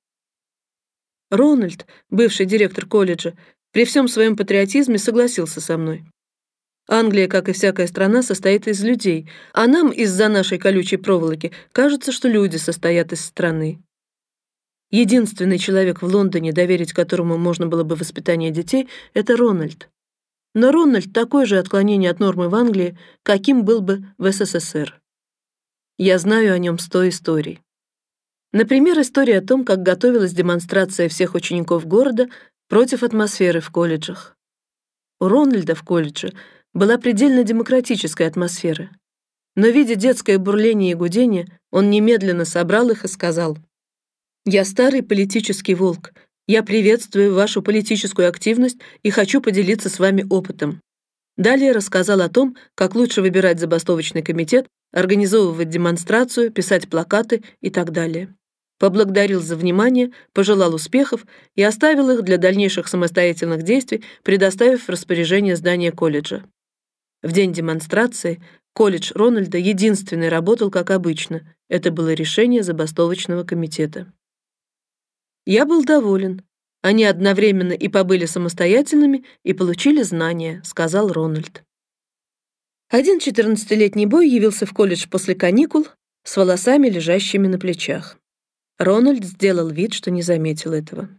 Рональд, бывший директор колледжа, при всем своем патриотизме согласился со мной. Англия, как и всякая страна, состоит из людей, а нам из-за нашей колючей проволоки кажется, что люди состоят из страны. Единственный человек в Лондоне, доверить которому можно было бы воспитание детей, это Рональд. Но Рональд такое же отклонение от нормы в Англии, каким был бы в СССР. Я знаю о нем сто историй. Например, история о том, как готовилась демонстрация всех учеников города против атмосферы в колледжах. У Рональда в колледже была предельно демократическая атмосфера. но, видя детское бурление и гудение, он немедленно собрал их и сказал, «Я старый политический волк. Я приветствую вашу политическую активность и хочу поделиться с вами опытом». Далее рассказал о том, как лучше выбирать забастовочный комитет, организовывать демонстрацию, писать плакаты и так далее. Поблагодарил за внимание, пожелал успехов и оставил их для дальнейших самостоятельных действий, предоставив в распоряжение здания колледжа. В день демонстрации колледж Рональда единственный работал как обычно. Это было решение забастовочного комитета. Я был доволен. Они одновременно и побыли самостоятельными, и получили знания, сказал Рональд. Один четырнадцатилетний бой явился в колледж после каникул с волосами, лежащими на плечах. Рональд сделал вид, что не заметил этого.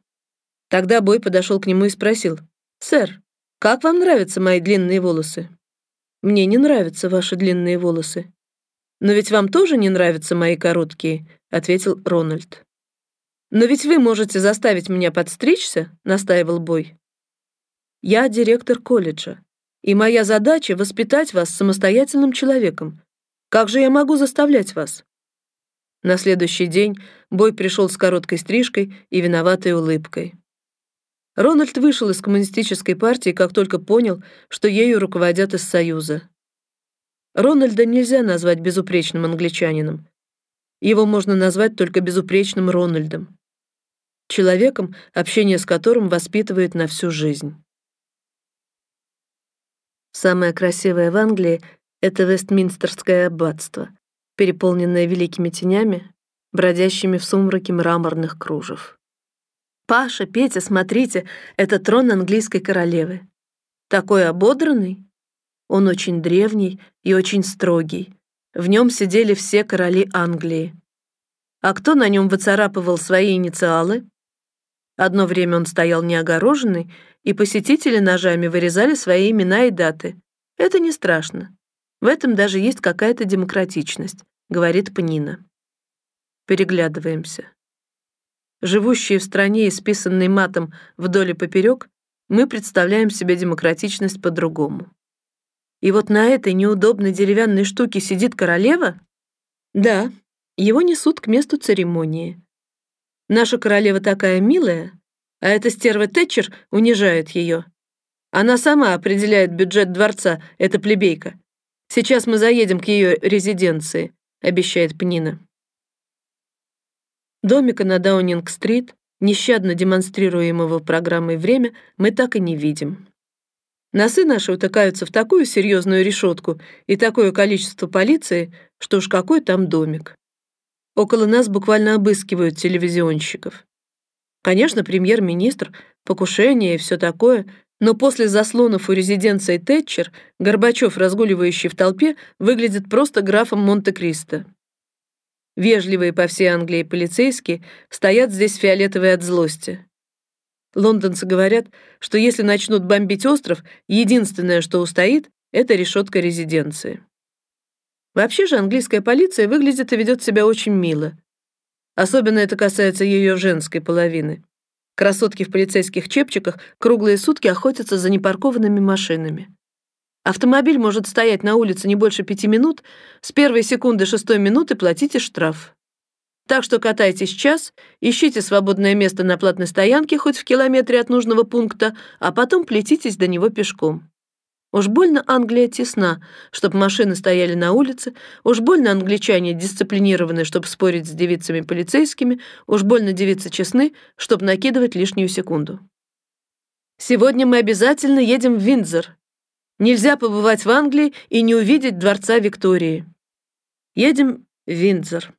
Тогда бой подошел к нему и спросил, «Сэр, как вам нравятся мои длинные волосы?» «Мне не нравятся ваши длинные волосы». «Но ведь вам тоже не нравятся мои короткие», — ответил Рональд. «Но ведь вы можете заставить меня подстричься», — настаивал Бой. «Я директор колледжа, и моя задача — воспитать вас самостоятельным человеком. Как же я могу заставлять вас?» На следующий день Бой пришел с короткой стрижкой и виноватой улыбкой. Рональд вышел из коммунистической партии, как только понял, что ею руководят из Союза. Рональда нельзя назвать безупречным англичанином. Его можно назвать только безупречным Рональдом. Человеком, общение с которым воспитывает на всю жизнь. Самое красивое в Англии — это Вестминстерское аббатство — переполненная великими тенями, бродящими в сумраке мраморных кружев. «Паша, Петя, смотрите, это трон английской королевы. Такой ободранный. Он очень древний и очень строгий. В нем сидели все короли Англии. А кто на нем выцарапывал свои инициалы? Одно время он стоял неогороженный, и посетители ножами вырезали свои имена и даты. Это не страшно. В этом даже есть какая-то демократичность, говорит Пнина. Переглядываемся. Живущие в стране, исписанной матом вдоль и поперек, мы представляем себе демократичность по-другому. И вот на этой неудобной деревянной штуке сидит королева? Да, его несут к месту церемонии. Наша королева такая милая, а эта стерва Тэтчер унижает ее. Она сама определяет бюджет дворца, эта плебейка. Сейчас мы заедем к ее резиденции», — обещает Пнина. Домика на Даунинг-стрит, нещадно демонстрируемого программой «Время», мы так и не видим. Носы наши утыкаются в такую серьезную решетку и такое количество полиции, что уж какой там домик. Около нас буквально обыскивают телевизионщиков. Конечно, премьер-министр, покушение и все такое, но после заслонов у резиденции Тэтчер Горбачев, разгуливающий в толпе, выглядит просто графом Монте-Кристо. Вежливые по всей Англии полицейские стоят здесь фиолетовые от злости. Лондонцы говорят, что если начнут бомбить остров, единственное, что устоит, это решетка резиденции. Вообще же английская полиция выглядит и ведет себя очень мило. Особенно это касается ее женской половины. Красотки в полицейских чепчиках круглые сутки охотятся за непаркованными машинами. Автомобиль может стоять на улице не больше пяти минут, с первой секунды шестой минуты платите штраф. Так что катайтесь час, ищите свободное место на платной стоянке хоть в километре от нужного пункта, а потом плетитесь до него пешком. Уж больно Англия тесна, чтоб машины стояли на улице, уж больно англичане дисциплинированы, чтоб спорить с девицами-полицейскими, уж больно девицы честны, чтоб накидывать лишнюю секунду. Сегодня мы обязательно едем в Виндзор. Нельзя побывать в Англии и не увидеть дворца Виктории. Едем в Виндзор.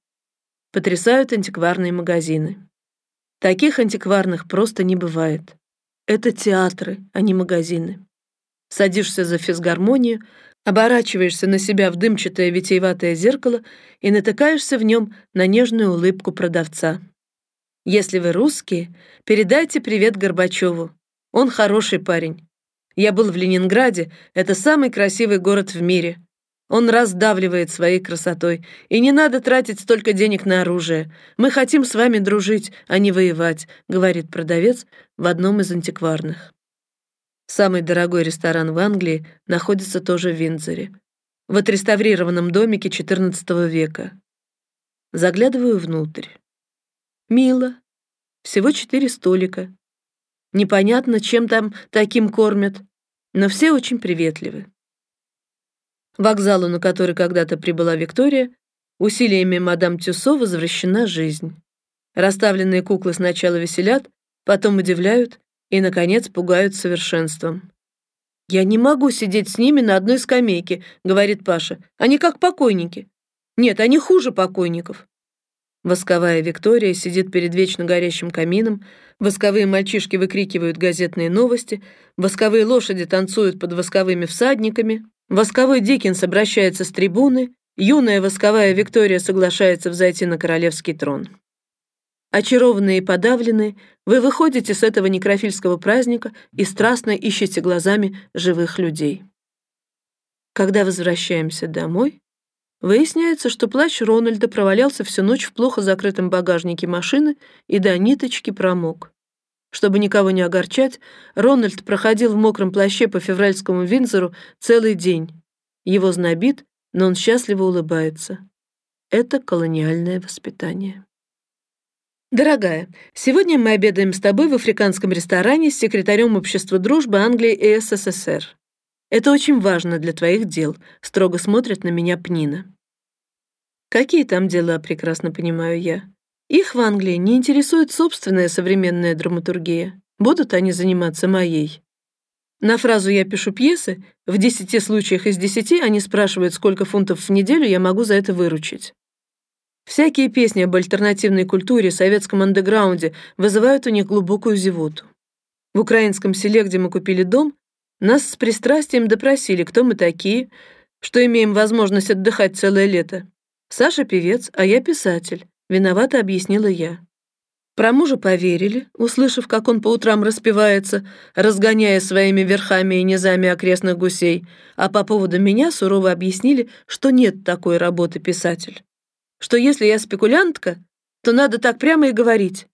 Потрясают антикварные магазины. Таких антикварных просто не бывает. Это театры, а не магазины садишься за физгармонию, оборачиваешься на себя в дымчатое витиеватое зеркало и натыкаешься в нем на нежную улыбку продавца. Если вы русские, передайте привет Горбачеву. Он хороший парень. Я был в Ленинграде, это самый красивый город в мире. Он раздавливает своей красотой, и не надо тратить столько денег на оружие. Мы хотим с вами дружить, а не воевать, говорит продавец в одном из антикварных. Самый дорогой ресторан в Англии находится тоже в Виндзоре. в отреставрированном домике XIV века. Заглядываю внутрь. Мило. Всего четыре столика. Непонятно, чем там таким кормят, но все очень приветливы. Вокзалу, на который когда-то прибыла Виктория, усилиями мадам Тюсо возвращена жизнь. Расставленные куклы сначала веселят, потом удивляют и, наконец, пугают совершенством. «Я не могу сидеть с ними на одной скамейке», — говорит Паша. «Они как покойники». «Нет, они хуже покойников». Восковая Виктория сидит перед вечно горящим камином, восковые мальчишки выкрикивают газетные новости, восковые лошади танцуют под восковыми всадниками, восковой Диккенс обращается с трибуны, юная восковая Виктория соглашается взойти на королевский трон. Очарованные и подавленные, вы выходите с этого некрофильского праздника и страстно ищете глазами живых людей. Когда возвращаемся домой, Выясняется, что плащ Рональда провалялся всю ночь в плохо закрытом багажнике машины и до ниточки промок. Чтобы никого не огорчать, Рональд проходил в мокром плаще по февральскому Винзору целый день. Его знобит, но он счастливо улыбается. Это колониальное воспитание. Дорогая, сегодня мы обедаем с тобой в африканском ресторане с секретарем Общества дружбы Англии и СССР. Это очень важно для твоих дел», — строго смотрит на меня Пнина. «Какие там дела, прекрасно понимаю я. Их в Англии не интересует собственная современная драматургия. Будут они заниматься моей». На фразу «я пишу пьесы» в десяти случаях из десяти они спрашивают, сколько фунтов в неделю я могу за это выручить. Всякие песни об альтернативной культуре, советском андеграунде вызывают у них глубокую зевоту. В украинском селе, где мы купили дом, нас с пристрастием допросили, кто мы такие, что имеем возможность отдыхать целое лето. Саша певец, а я писатель. Виновато объяснила я. Про мужа поверили, услышав, как он по утрам распевается, разгоняя своими верхами и низами окрестных гусей, а по поводу меня сурово объяснили, что нет такой работы писатель. Что если я спекулянтка, то надо так прямо и говорить.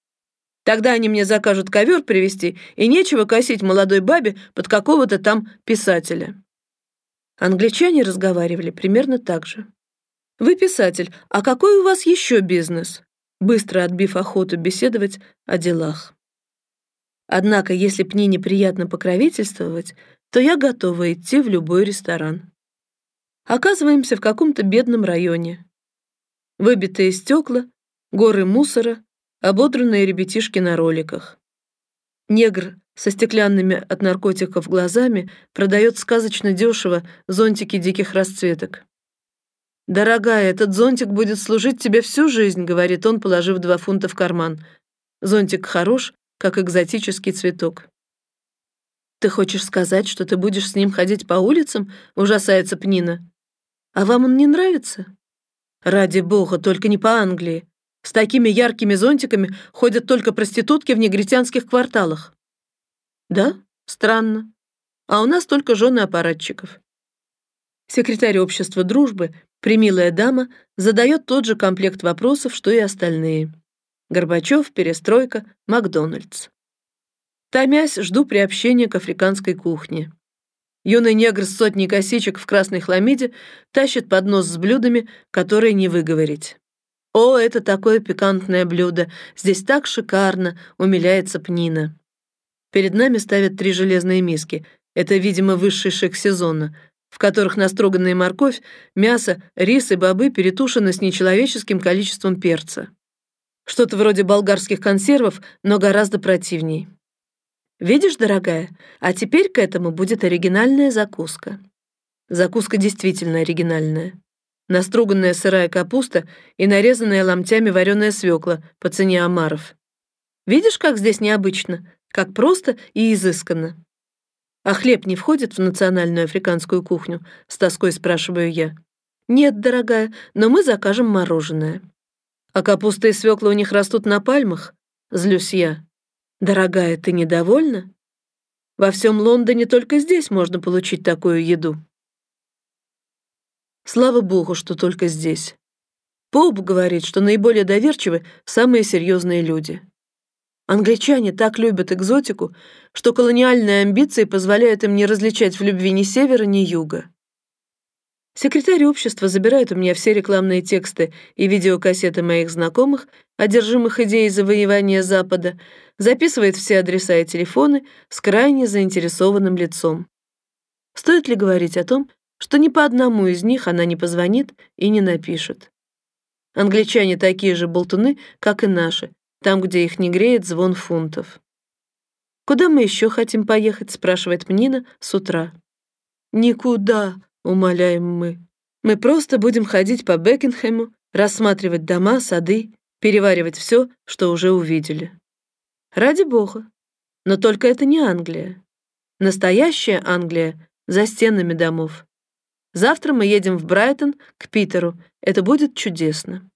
Тогда они мне закажут ковер привезти, и нечего косить молодой бабе под какого-то там писателя. Англичане разговаривали примерно так же. «Вы писатель, а какой у вас еще бизнес?» Быстро отбив охоту беседовать о делах. Однако, если б мне неприятно покровительствовать, то я готова идти в любой ресторан. Оказываемся в каком-то бедном районе. Выбитые стекла, горы мусора, ободранные ребятишки на роликах. Негр со стеклянными от наркотиков глазами продает сказочно дешево зонтики диких расцветок. «Дорогая, этот зонтик будет служить тебе всю жизнь», — говорит он, положив два фунта в карман. «Зонтик хорош, как экзотический цветок». «Ты хочешь сказать, что ты будешь с ним ходить по улицам?» — ужасается Пнина. «А вам он не нравится?» «Ради бога, только не по Англии. С такими яркими зонтиками ходят только проститутки в негритянских кварталах. Да, странно. А у нас только жены аппаратчиков. Секретарь общества дружбы, примилая дама, задает тот же комплект вопросов, что и остальные. Горбачев, перестройка, Макдональдс. Томясь, жду приобщения к африканской кухне. Юный негр с сотней косичек в красной хламиде тащит поднос с блюдами, которые не выговорить. «О, это такое пикантное блюдо! Здесь так шикарно!» — умиляется Пнина. Перед нами ставят три железные миски. Это, видимо, высший шик сезона, в которых настроганная морковь, мясо, рис и бобы перетушены с нечеловеческим количеством перца. Что-то вроде болгарских консервов, но гораздо противней. Видишь, дорогая, а теперь к этому будет оригинальная закуска. Закуска действительно оригинальная наструганная сырая капуста и нарезанная ломтями вареная свекла по цене омаров. Видишь, как здесь необычно, как просто и изысканно. А хлеб не входит в национальную африканскую кухню? С тоской спрашиваю я. Нет, дорогая, но мы закажем мороженое. А капуста и свекла у них растут на пальмах? Злюсь я. Дорогая, ты недовольна? Во всем Лондоне только здесь можно получить такую еду. Слава богу, что только здесь. Поуп говорит, что наиболее доверчивы самые серьезные люди. Англичане так любят экзотику, что колониальные амбиции позволяют им не различать в любви ни севера, ни юга. Секретарь общества забирает у меня все рекламные тексты и видеокассеты моих знакомых, одержимых идеей завоевания Запада, записывает все адреса и телефоны с крайне заинтересованным лицом. Стоит ли говорить о том, что ни по одному из них она не позвонит и не напишет? Англичане такие же болтуны, как и наши, там, где их не греет звон фунтов. «Куда мы еще хотим поехать?» — спрашивает Мнина с утра. «Никуда», умоляем мы. Мы просто будем ходить по Бекингему, рассматривать дома, сады, переваривать все, что уже увидели. Ради бога. Но только это не Англия. Настоящая Англия за стенами домов. Завтра мы едем в Брайтон к Питеру. Это будет чудесно.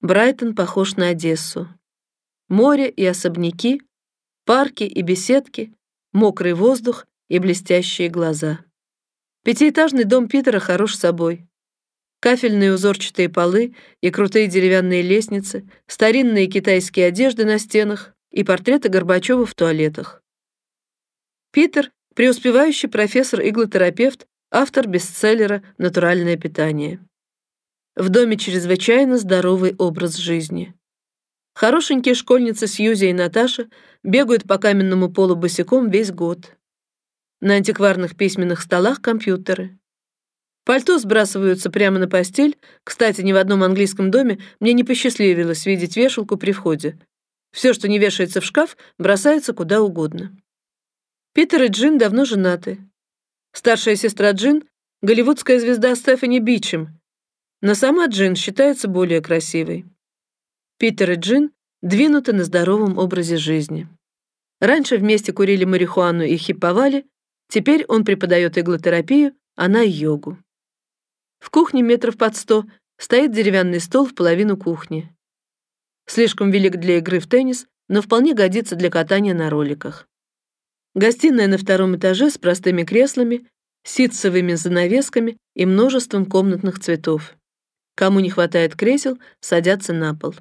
Брайтон похож на Одессу. Море и особняки, парки и беседки, мокрый воздух и блестящие глаза. Пятиэтажный дом Питера хорош собой. Кафельные узорчатые полы и крутые деревянные лестницы, старинные китайские одежды на стенах и портреты Горбачева в туалетах. Питер — преуспевающий профессор-иглотерапевт, автор бестселлера «Натуральное питание». В доме чрезвычайно здоровый образ жизни. Хорошенькие школьницы Сьюзи и Наташа бегают по каменному полу босиком весь год. На антикварных письменных столах компьютеры. Пальто сбрасываются прямо на постель. Кстати, ни в одном английском доме мне не посчастливилось видеть вешалку при входе. Все, что не вешается в шкаф, бросается куда угодно. Питер и Джин давно женаты. Старшая сестра Джин — голливудская звезда Стефани Бичем, но сама Джин считается более красивой. Питер и Джин двинуты на здоровом образе жизни. Раньше вместе курили марихуану и хиповали, Теперь он преподает иглотерапию, она йогу. В кухне метров под сто стоит деревянный стол в половину кухни. Слишком велик для игры в теннис, но вполне годится для катания на роликах. Гостиная на втором этаже с простыми креслами, ситцевыми занавесками и множеством комнатных цветов. Кому не хватает кресел, садятся на пол.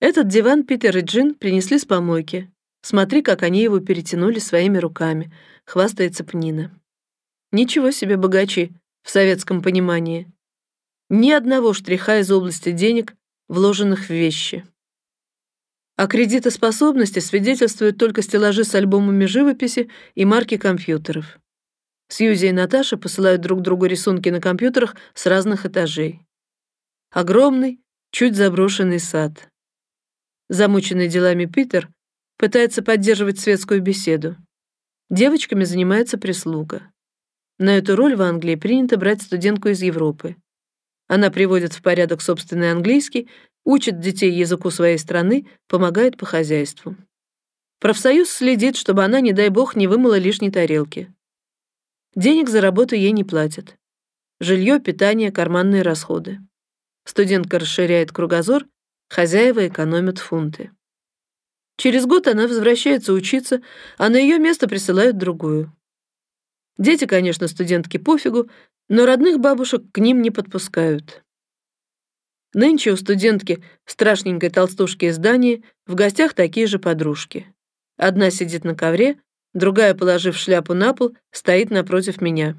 Этот диван Питер и Джин принесли с помойки. Смотри, как они его перетянули своими руками — хвастается Пнина. Ничего себе богачи в советском понимании. Ни одного штриха из области денег, вложенных в вещи. О кредитоспособности свидетельствуют только стеллажи с альбомами живописи и марки компьютеров. Сьюзи и Наташа посылают друг другу рисунки на компьютерах с разных этажей. Огромный, чуть заброшенный сад. Замученный делами Питер пытается поддерживать светскую беседу. Девочками занимается прислуга. На эту роль в Англии принято брать студентку из Европы. Она приводит в порядок собственный английский, учит детей языку своей страны, помогает по хозяйству. Профсоюз следит, чтобы она, не дай бог, не вымыла лишней тарелки. Денег за работу ей не платят. Жилье, питание, карманные расходы. Студентка расширяет кругозор, хозяева экономят фунты. Через год она возвращается учиться, а на ее место присылают другую. Дети, конечно, студентки пофигу, но родных бабушек к ним не подпускают. Нынче у студентки, страшненькой толстушки из Дании, в гостях такие же подружки. Одна сидит на ковре, другая, положив шляпу на пол, стоит напротив меня.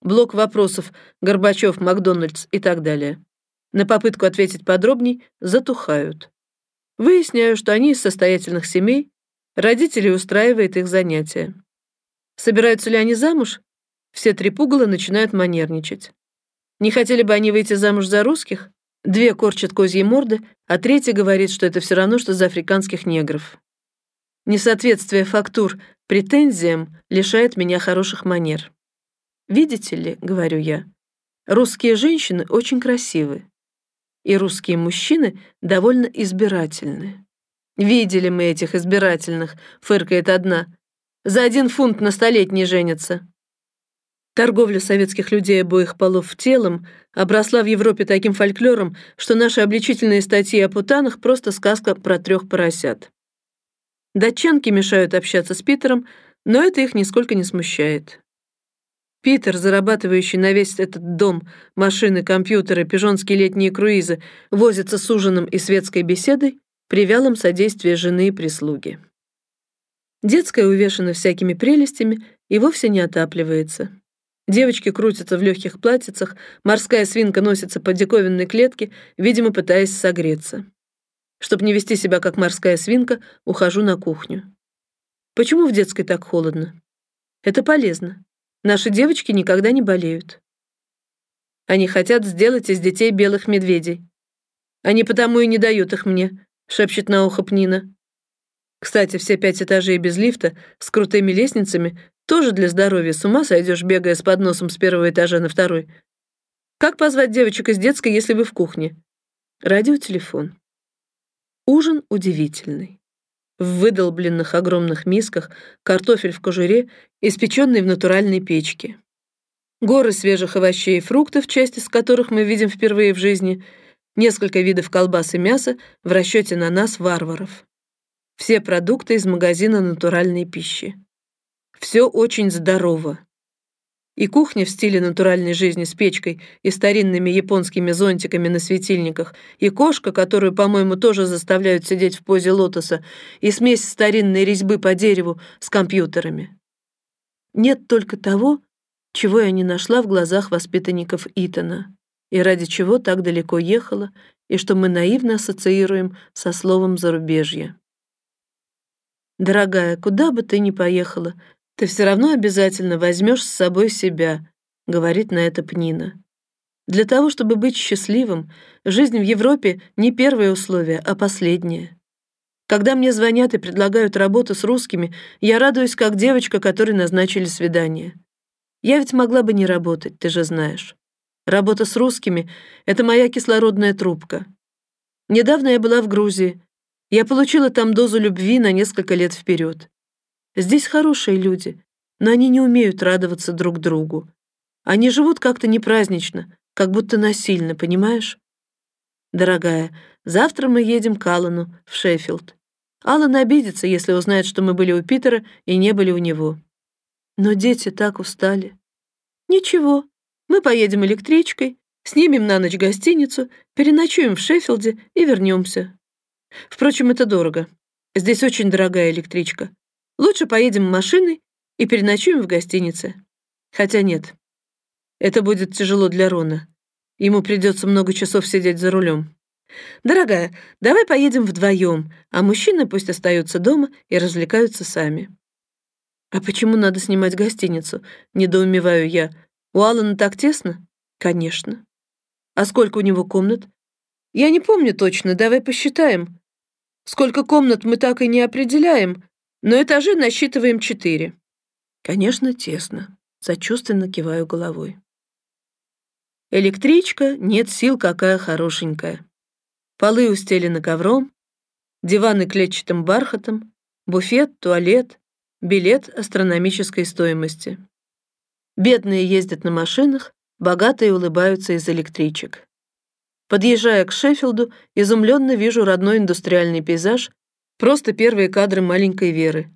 Блок вопросов Горбачев, Макдональдс и так далее. На попытку ответить подробней затухают. Выясняю, что они из состоятельных семей, родители устраивают их занятия. Собираются ли они замуж? Все три пугала начинают манерничать. Не хотели бы они выйти замуж за русских? Две корчат козьи морды, а третья говорит, что это все равно, что за африканских негров. Несоответствие фактур претензиям лишает меня хороших манер. «Видите ли, — говорю я, — русские женщины очень красивы и русские мужчины довольно избирательны. «Видели мы этих избирательных», — фыркает одна. «За один фунт на столетний женятся». Торговля советских людей обоих полов телом обросла в Европе таким фольклором, что наши обличительные статьи о путанах просто сказка про трех поросят. Датчанки мешают общаться с Питером, но это их нисколько не смущает. Питер, зарабатывающий на весь этот дом машины, компьютеры, пижонские летние круизы, возится с ужином и светской беседой при вялом содействии жены и прислуги. Детская увешана всякими прелестями и вовсе не отапливается. Девочки крутятся в легких платьицах, морская свинка носится по диковинной клетке, видимо, пытаясь согреться. Чтобы не вести себя как морская свинка, ухожу на кухню. Почему в детской так холодно? Это полезно. Наши девочки никогда не болеют. Они хотят сделать из детей белых медведей. Они потому и не дают их мне, шепчет на ухо Пнина. Кстати, все пять этажей без лифта, с крутыми лестницами, тоже для здоровья. С ума сойдешь, бегая с подносом с первого этажа на второй. Как позвать девочек из детской, если вы в кухне? Радиотелефон. Ужин удивительный. В выдолбленных огромных мисках картофель в кожуре, испеченный в натуральной печке. Горы свежих овощей и фруктов, часть из которых мы видим впервые в жизни, несколько видов колбас и мяса в расчете на нас, варваров. Все продукты из магазина натуральной пищи. Все очень здорово. И кухня в стиле натуральной жизни с печкой и старинными японскими зонтиками на светильниках, и кошка, которую, по-моему, тоже заставляют сидеть в позе лотоса, и смесь старинной резьбы по дереву с компьютерами. Нет только того, чего я не нашла в глазах воспитанников Итана, и ради чего так далеко ехала, и что мы наивно ассоциируем со словом «зарубежье». «Дорогая, куда бы ты ни поехала, ты все равно обязательно возьмешь с собой себя, говорит на это Пнина. Для того, чтобы быть счастливым, жизнь в Европе не первое условие, а последнее. Когда мне звонят и предлагают работу с русскими, я радуюсь, как девочка, которой назначили свидание. Я ведь могла бы не работать, ты же знаешь. Работа с русскими — это моя кислородная трубка. Недавно я была в Грузии. Я получила там дозу любви на несколько лет вперед. Здесь хорошие люди, но они не умеют радоваться друг другу. Они живут как-то непразднично, как будто насильно, понимаешь? Дорогая, завтра мы едем к Аллану в Шеффилд. Аллан обидится, если узнает, что мы были у Питера и не были у него. Но дети так устали. Ничего, мы поедем электричкой, снимем на ночь гостиницу, переночуем в Шеффилде и вернемся. Впрочем, это дорого. Здесь очень дорогая электричка. Лучше поедем машиной и переночуем в гостинице. Хотя нет, это будет тяжело для Рона. Ему придется много часов сидеть за рулем. Дорогая, давай поедем вдвоем, а мужчины пусть остаются дома и развлекаются сами. А почему надо снимать гостиницу? Недоумеваю я. У Алана так тесно? Конечно. А сколько у него комнат? Я не помню точно, давай посчитаем. Сколько комнат мы так и не определяем, но этажи насчитываем четыре. Конечно, тесно. Сочувственно киваю головой. Электричка, нет сил, какая хорошенькая. Полы устелены ковром, диваны клетчатым бархатом, буфет, туалет, билет астрономической стоимости. Бедные ездят на машинах, богатые улыбаются из электричек. Подъезжая к Шеффилду, изумленно вижу родной индустриальный пейзаж Просто первые кадры маленькой Веры.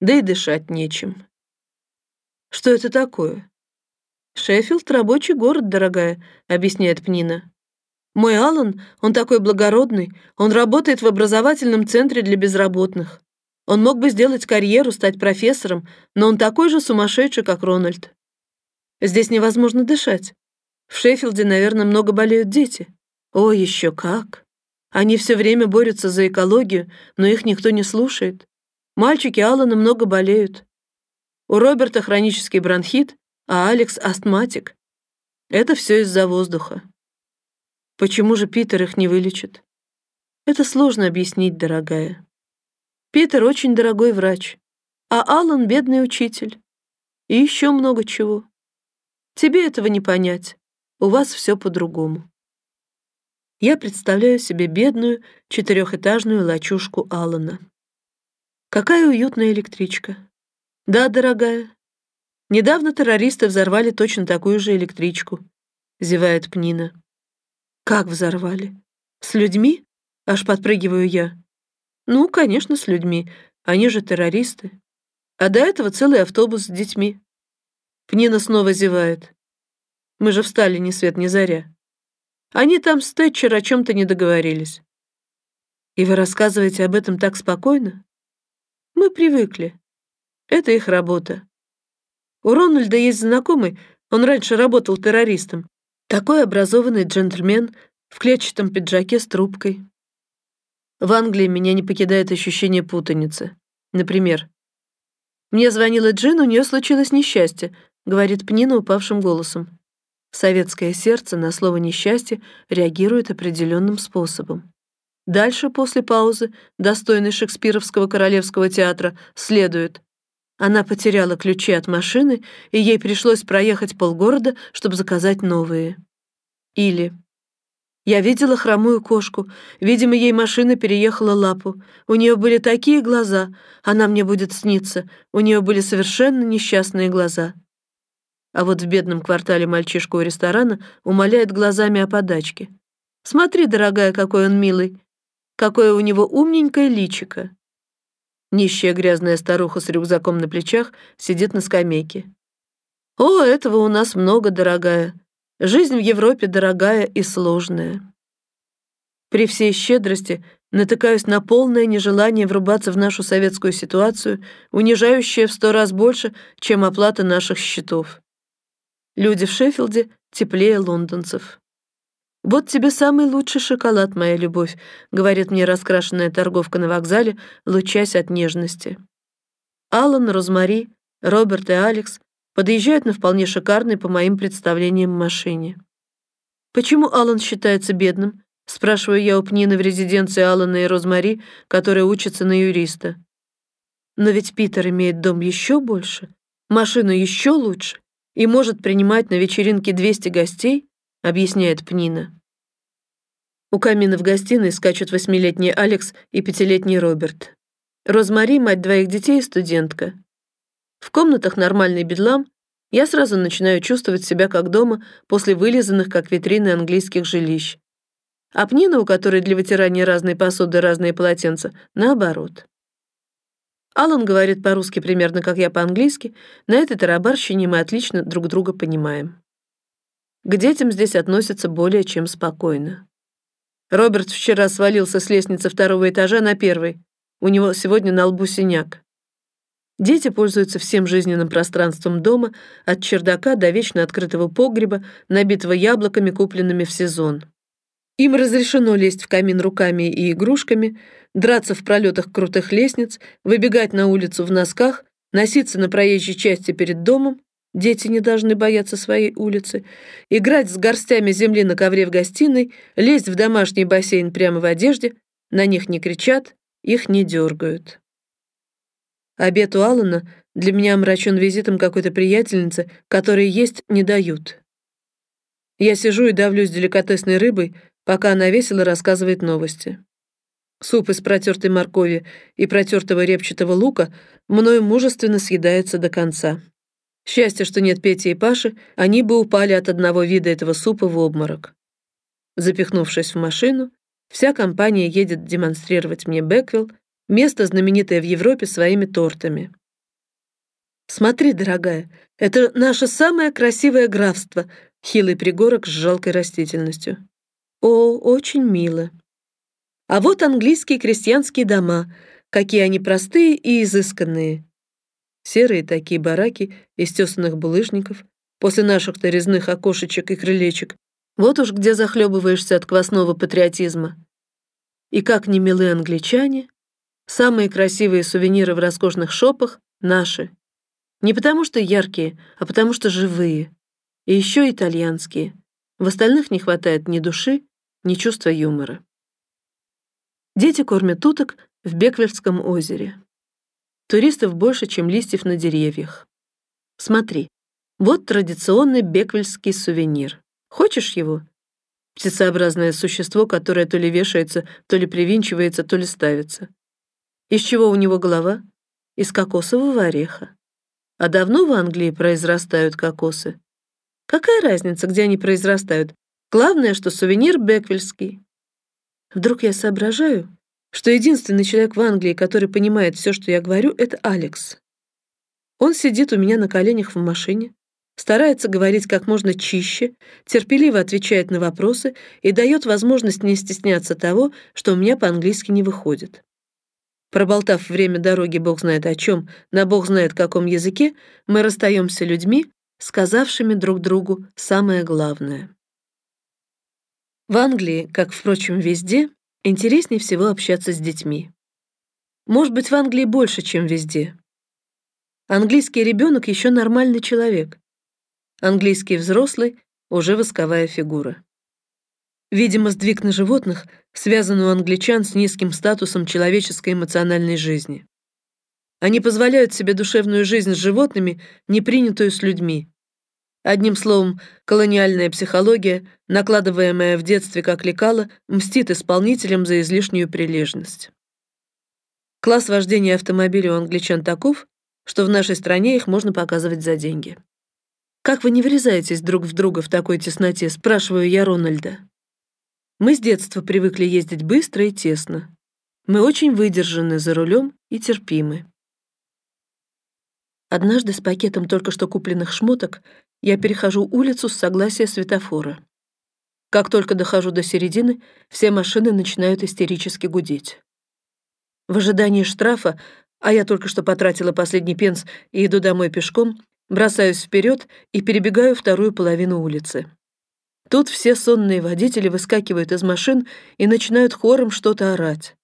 Да и дышать нечем. Что это такое? Шеффилд — рабочий город, дорогая, объясняет Пнина. Мой Алан, он такой благородный, он работает в образовательном центре для безработных. Он мог бы сделать карьеру, стать профессором, но он такой же сумасшедший, как Рональд. Здесь невозможно дышать. В Шеффилде, наверное, много болеют дети. О, еще как! Они все время борются за экологию, но их никто не слушает. Мальчики Алана много болеют. У Роберта хронический бронхит, а Алекс астматик. Это все из-за воздуха. Почему же Питер их не вылечит? Это сложно объяснить, дорогая. Питер очень дорогой врач, а Алан бедный учитель. И еще много чего. Тебе этого не понять. У вас все по-другому я представляю себе бедную четырехэтажную лачушку Алана. Какая уютная электричка. Да, дорогая. Недавно террористы взорвали точно такую же электричку, зевает Пнина. Как взорвали? С людьми? Аж подпрыгиваю я. Ну, конечно, с людьми. Они же террористы. А до этого целый автобус с детьми. Пнина снова зевает. Мы же встали ни свет ни заря. Они там с Тэтчер о чем-то не договорились. И вы рассказываете об этом так спокойно? Мы привыкли. Это их работа. У Рональда есть знакомый, Он раньше работал террористом. Такой образованный джентльмен в клетчатом пиджаке с трубкой. В Англии меня не покидает ощущение путаницы. Например, «Мне звонила Джин, у нее случилось несчастье», — говорит Пнина упавшим голосом. Советское сердце на слово «несчастье» реагирует определенным способом. Дальше, после паузы, достойной шекспировского королевского театра, следует. Она потеряла ключи от машины, и ей пришлось проехать полгорода, чтобы заказать новые. Или я видела хромую кошку. Видимо, ей машина переехала лапу. У нее были такие глаза. Она мне будет сниться. У нее были совершенно несчастные глаза. А вот в бедном квартале мальчишка у ресторана умоляет глазами о подачке. «Смотри, дорогая, какой он милый. Какое у него умненькое личико». Нищая грязная старуха с рюкзаком на плечах сидит на скамейке. «О, этого у нас много, дорогая. Жизнь в Европе дорогая и сложная. При всей щедрости натыкаюсь на полное нежелание врубаться в нашу советскую ситуацию, унижающее в сто раз больше, чем оплата наших счетов. Люди в Шеффилде теплее лондонцев. «Вот тебе самый лучший шоколад, моя любовь», — говорит мне раскрашенная торговка на вокзале, лучась от нежности. Алан, Розмари, Роберт и Алекс подъезжают на вполне шикарной, по моим представлениям, машине. «Почему Алан считается бедным?» — спрашиваю я у Пнины в резиденции Алана и Розмари, которая учится на юриста. «Но ведь Питер имеет дом еще больше, машину еще лучше и может принимать на вечеринке 200 гостей», — объясняет Пнина. У камина в гостиной скачут восьмилетний Алекс и пятилетний Роберт. Розмари — мать двоих детей студентка. В комнатах нормальный бедлам, я сразу начинаю чувствовать себя как дома после вылизанных, как витрины английских жилищ. А Пнина, у которой для вытирания разной посуды разные полотенца, наоборот. Алан говорит по-русски примерно как я по-английски, на этой тарабарщине мы отлично друг друга понимаем. К детям здесь относятся более чем спокойно. Роберт вчера свалился с лестницы второго этажа на первый. У него сегодня на лбу синяк. Дети пользуются всем жизненным пространством дома, от чердака до вечно открытого погреба, набитого яблоками, купленными в сезон. Им разрешено лезть в камин руками и игрушками, драться в пролетах крутых лестниц, выбегать на улицу в носках, носиться на проезжей части перед домом, дети не должны бояться своей улицы, играть с горстями земли на ковре в гостиной, лезть в домашний бассейн прямо в одежде, на них не кричат, их не дергают. Обед у Алана для меня омрачен визитом какой-то приятельницы, которой есть не дают. Я сижу и давлюсь деликатесной рыбой, пока она весело рассказывает новости. Суп из протертой моркови и протертого репчатого лука мною мужественно съедается до конца. Счастье, что нет Пети и Паши, они бы упали от одного вида этого супа в обморок. Запихнувшись в машину, вся компания едет демонстрировать мне Бэквилл, место, знаменитое в Европе своими тортами. «Смотри, дорогая, это наше самое красивое графство», хилый пригорок с жалкой растительностью. «О, очень мило». А вот английские крестьянские дома, какие они простые и изысканные. Серые такие бараки из тесанных булыжников, после наших-то резных окошечек и крылечек. Вот уж где захлебываешься от квасного патриотизма. И как не милы англичане, Самые красивые сувениры в роскошных шопах — наши. Не потому что яркие, а потому что живые. И еще итальянские. В остальных не хватает ни души, ни чувства юмора. Дети кормят уток в Беквельском озере. Туристов больше, чем листьев на деревьях. Смотри, вот традиционный беквельский сувенир. Хочешь его? Птицеобразное существо, которое то ли вешается, то ли привинчивается, то ли ставится. Из чего у него голова? Из кокосового ореха. А давно в Англии произрастают кокосы? Какая разница, где они произрастают? Главное, что сувенир беквельский. Вдруг я соображаю, что единственный человек в Англии, который понимает все, что я говорю, это Алекс. Он сидит у меня на коленях в машине, старается говорить как можно чище, терпеливо отвечает на вопросы и дает возможность не стесняться того, что у меня по-английски не выходит. Проболтав время дороги бог знает о чем, на бог знает каком языке, мы расстаемся людьми, сказавшими друг другу самое главное. В Англии, как, впрочем, везде, интереснее всего общаться с детьми. Может быть, в Англии больше, чем везде. Английский ребенок еще нормальный человек. Английский взрослый — уже восковая фигура. Видимо, сдвиг на животных связан у англичан с низким статусом человеческой эмоциональной жизни. Они позволяют себе душевную жизнь с животными, не принятую с людьми. Одним словом, колониальная психология, накладываемая в детстве как лекало, мстит исполнителям за излишнюю прилежность. Класс вождения автомобиля у англичан таков, что в нашей стране их можно показывать за деньги. «Как вы не врезаетесь друг в друга в такой тесноте?» — спрашиваю я Рональда. Мы с детства привыкли ездить быстро и тесно. Мы очень выдержаны за рулем и терпимы. Однажды с пакетом только что купленных шмоток я перехожу улицу с согласия светофора. Как только дохожу до середины, все машины начинают истерически гудеть. В ожидании штрафа, а я только что потратила последний пенс и иду домой пешком, бросаюсь вперед и перебегаю вторую половину улицы. Тут все сонные водители выскакивают из машин и начинают хором что-то орать.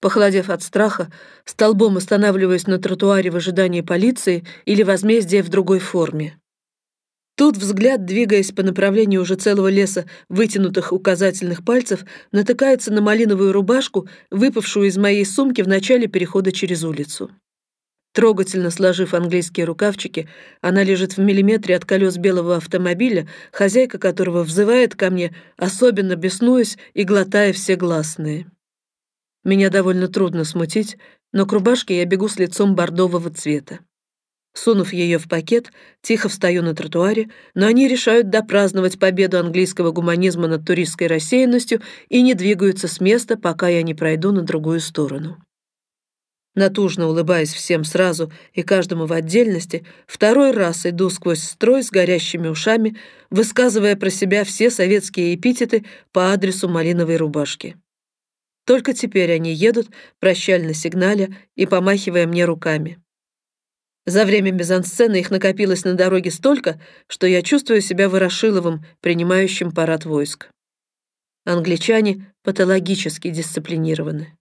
Похолодев от страха, столбом останавливаясь на тротуаре в ожидании полиции или возмездия в другой форме. Тут взгляд, двигаясь по направлению уже целого леса вытянутых указательных пальцев, натыкается на малиновую рубашку, выпавшую из моей сумки в начале перехода через улицу. Трогательно сложив английские рукавчики, она лежит в миллиметре от колес белого автомобиля, хозяйка которого взывает ко мне, особенно беснуясь и глотая все гласные. Меня довольно трудно смутить, но к рубашке я бегу с лицом бордового цвета. Сунув ее в пакет, тихо встаю на тротуаре, но они решают допраздновать победу английского гуманизма над туристской рассеянностью и не двигаются с места, пока я не пройду на другую сторону натужно улыбаясь всем сразу и каждому в отдельности, второй раз иду сквозь строй с горящими ушами, высказывая про себя все советские эпитеты по адресу малиновой рубашки. Только теперь они едут, прощально сигналя и помахивая мне руками. За время мизансцены их накопилось на дороге столько, что я чувствую себя Ворошиловым, принимающим парад войск. Англичане патологически дисциплинированы.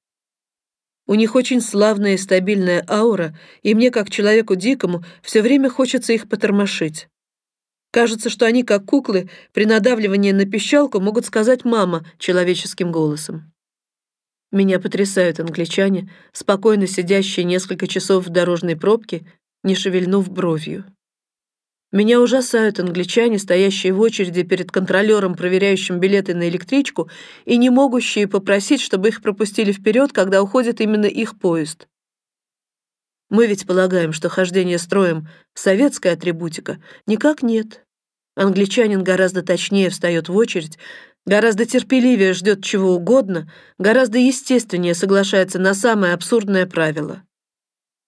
У них очень славная и стабильная аура, и мне, как человеку дикому, все время хочется их потормошить. Кажется, что они, как куклы, при надавливании на пищалку могут сказать «мама» человеческим голосом. Меня потрясают англичане, спокойно сидящие несколько часов в дорожной пробке, не шевельнув бровью. Меня ужасают англичане, стоящие в очереди перед контролером, проверяющим билеты на электричку, и не могущие попросить, чтобы их пропустили вперед, когда уходит именно их поезд. Мы ведь полагаем, что хождение строем — советская атрибутика. Никак нет. Англичанин гораздо точнее встает в очередь, гораздо терпеливее ждет чего угодно, гораздо естественнее соглашается на самое абсурдное правило.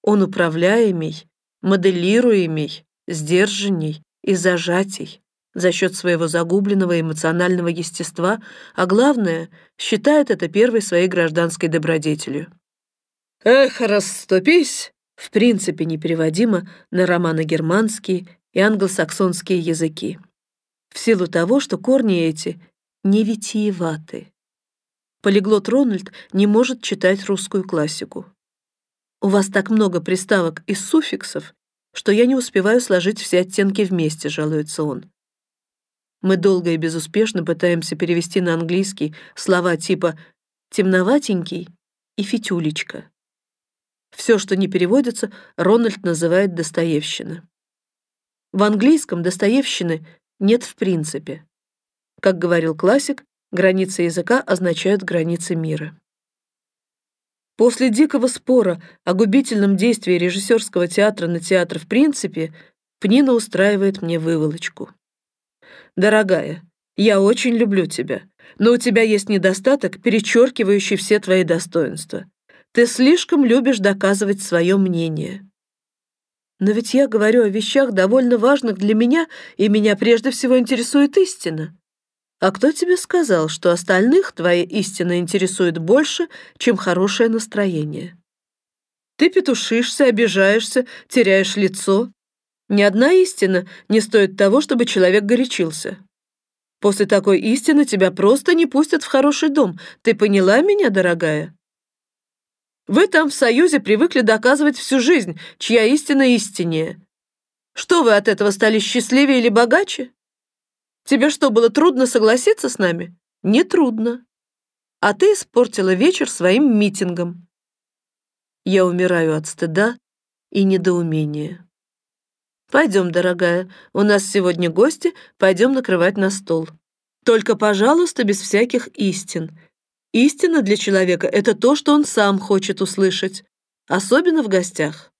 Он управляемый, моделируемый, сдержанней и зажатий за счет своего загубленного эмоционального естества, а главное, считает это первой своей гражданской добродетелью. «Эх, расступись!» в принципе непереводимо на романо-германские и англосаксонские языки. В силу того, что корни эти не витиеваты. Полиглот Рональд не может читать русскую классику. У вас так много приставок и суффиксов, что я не успеваю сложить все оттенки вместе», — жалуется он. Мы долго и безуспешно пытаемся перевести на английский слова типа «темноватенький» и «фитюлечка». Все, что не переводится, Рональд называет Достоевщина. В английском Достоевщины нет в принципе. Как говорил классик, границы языка означают границы мира. После дикого спора о губительном действии режиссерского театра на театр в принципе, Пнина устраивает мне выволочку. «Дорогая, я очень люблю тебя, но у тебя есть недостаток, перечеркивающий все твои достоинства. Ты слишком любишь доказывать свое мнение». Но ведь я говорю о вещах довольно важных для меня, и меня прежде всего интересует истина. А кто тебе сказал, что остальных твоя истина интересует больше, чем хорошее настроение? Ты петушишься, обижаешься, теряешь лицо. Ни одна истина не стоит того, чтобы человек горячился. После такой истины тебя просто не пустят в хороший дом. Ты поняла меня, дорогая? Вы там в Союзе привыкли доказывать всю жизнь, чья истина истиннее. Что вы от этого стали счастливее или богаче? Тебе что, было трудно согласиться с нами? Не трудно. А ты испортила вечер своим митингом. Я умираю от стыда и недоумения. Пойдем, дорогая, у нас сегодня гости, пойдем накрывать на стол. Только, пожалуйста, без всяких истин. Истина для человека — это то, что он сам хочет услышать, особенно в гостях.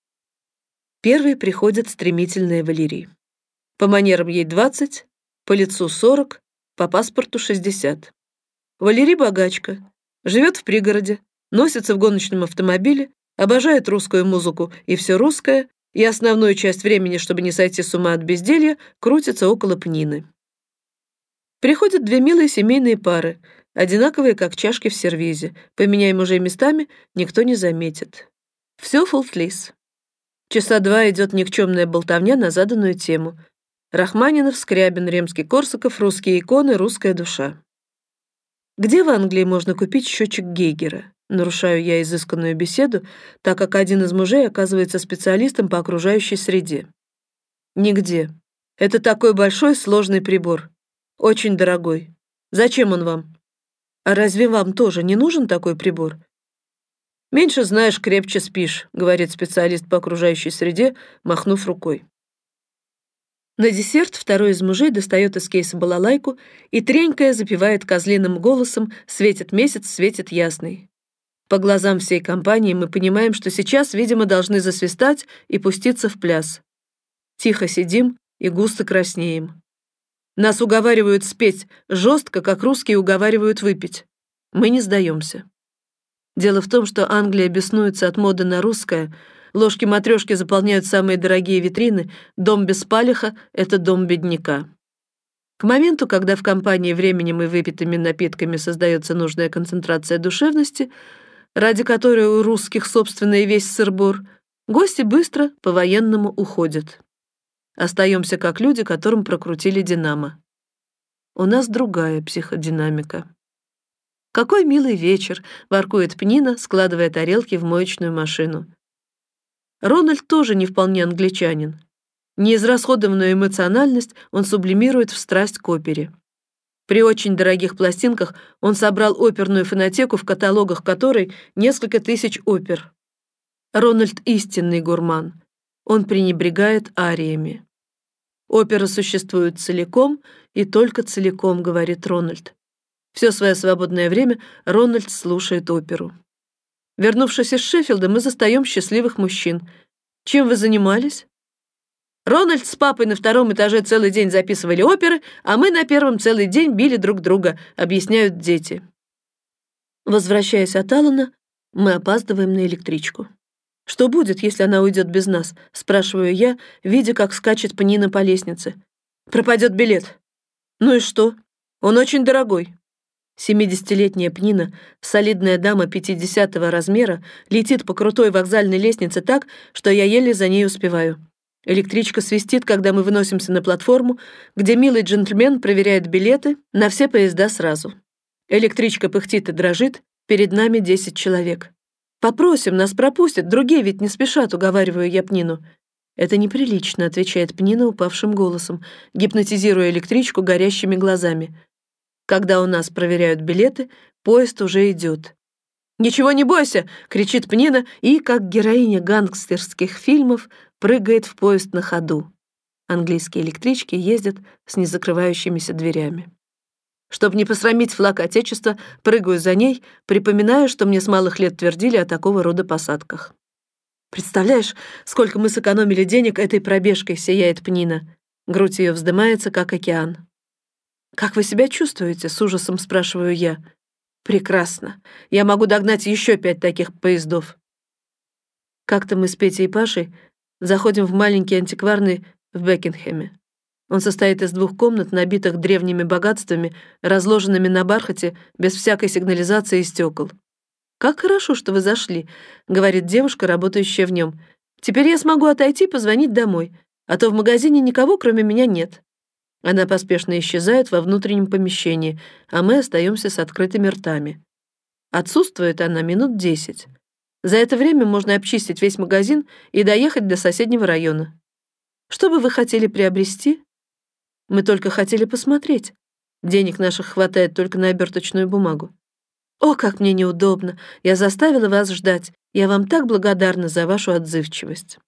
Первой приходит стремительная Валерий. По манерам ей 20, по лицу 40, по паспорту 60. Валерий богачка, живет в пригороде, носится в гоночном автомобиле, обожает русскую музыку и все русское, и основную часть времени, чтобы не сойти с ума от безделья, крутится около Пнины. Приходят две милые семейные пары, одинаковые, как чашки в сервизе. Поменяем уже местами, никто не заметит. Все фултлис. Часа два идет никчемная болтовня на заданную тему. Рахманинов, Скрябин, Ремский-Корсаков, русские иконы, русская душа. Где в Англии можно купить счетчик Гейгера? Нарушаю я изысканную беседу, так как один из мужей оказывается специалистом по окружающей среде. Нигде. Это такой большой сложный прибор. Очень дорогой. Зачем он вам? А разве вам тоже не нужен такой прибор? Меньше знаешь, крепче спишь, говорит специалист по окружающей среде, махнув рукой. На десерт второй из мужей достает из кейса балалайку и, тренькая, запевает козлиным голосом «Светит месяц, светит ясный». По глазам всей компании мы понимаем, что сейчас, видимо, должны засвистать и пуститься в пляс. Тихо сидим и густо краснеем. Нас уговаривают спеть жестко, как русские уговаривают выпить. Мы не сдаемся. Дело в том, что Англия беснуется от моды на русское, ложки-матрешки заполняют самые дорогие витрины, дом без палиха — это дом бедняка. К моменту, когда в компании временем и выпитыми напитками создается нужная концентрация душевности — ради которой у русских собственный весь сырбор, гости быстро по-военному уходят. Остаемся как люди, которым прокрутили «Динамо». У нас другая психодинамика. «Какой милый вечер!» — воркует Пнина, складывая тарелки в моечную машину. Рональд тоже не вполне англичанин. Неизрасходованную эмоциональность он сублимирует в страсть к опере. При очень дорогих пластинках он собрал оперную фонотеку, в каталогах которой несколько тысяч опер. Рональд истинный гурман. Он пренебрегает ариями. Опера существует целиком и только целиком, говорит Рональд. Все свое свободное время Рональд слушает оперу. Вернувшись из Шеффилда, мы застаем счастливых мужчин. Чем вы занимались? Рональд с папой на втором этаже целый день записывали оперы, а мы на первом целый день били друг друга, объясняют дети. Возвращаясь от Алана, мы опаздываем на электричку. «Что будет, если она уйдет без нас?» — спрашиваю я, видя, как скачет Панина по лестнице. «Пропадет билет». «Ну и что? Он очень дорогой». Семидесятилетняя Пнина, солидная дама пятидесятого размера, летит по крутой вокзальной лестнице так, что я еле за ней успеваю. Электричка свистит, когда мы выносимся на платформу, где милый джентльмен проверяет билеты на все поезда сразу. Электричка пыхтит и дрожит, перед нами 10 человек. «Попросим, нас пропустят, другие ведь не спешат», — уговариваю я Пнину. «Это неприлично», — отвечает Пнина упавшим голосом, гипнотизируя электричку горящими глазами. Когда у нас проверяют билеты, поезд уже идет. «Ничего не бойся!» — кричит Пнина и, как героиня гангстерских фильмов, прыгает в поезд на ходу. Английские электрички ездят с незакрывающимися дверями. Чтобы не посрамить флаг Отечества, прыгаю за ней, припоминая, что мне с малых лет твердили о такого рода посадках. «Представляешь, сколько мы сэкономили денег этой пробежкой», — сияет Пнина. Грудь ее вздымается, как океан. «Как вы себя чувствуете?» — с ужасом спрашиваю я. «Прекрасно. Я могу догнать еще пять таких поездов». Как-то мы с Петей и Пашей Заходим в маленький антикварный в Бекингеме. Он состоит из двух комнат, набитых древними богатствами, разложенными на бархате, без всякой сигнализации и стекол. «Как хорошо, что вы зашли», — говорит девушка, работающая в нем. «Теперь я смогу отойти и позвонить домой. а то в магазине никого, кроме меня, нет». Она поспешно исчезает во внутреннем помещении, а мы остаемся с открытыми ртами. Отсутствует она минут десять. За это время можно обчистить весь магазин и доехать до соседнего района. Что бы вы хотели приобрести? Мы только хотели посмотреть. Денег наших хватает только на оберточную бумагу. О, как мне неудобно. Я заставила вас ждать. Я вам так благодарна за вашу отзывчивость.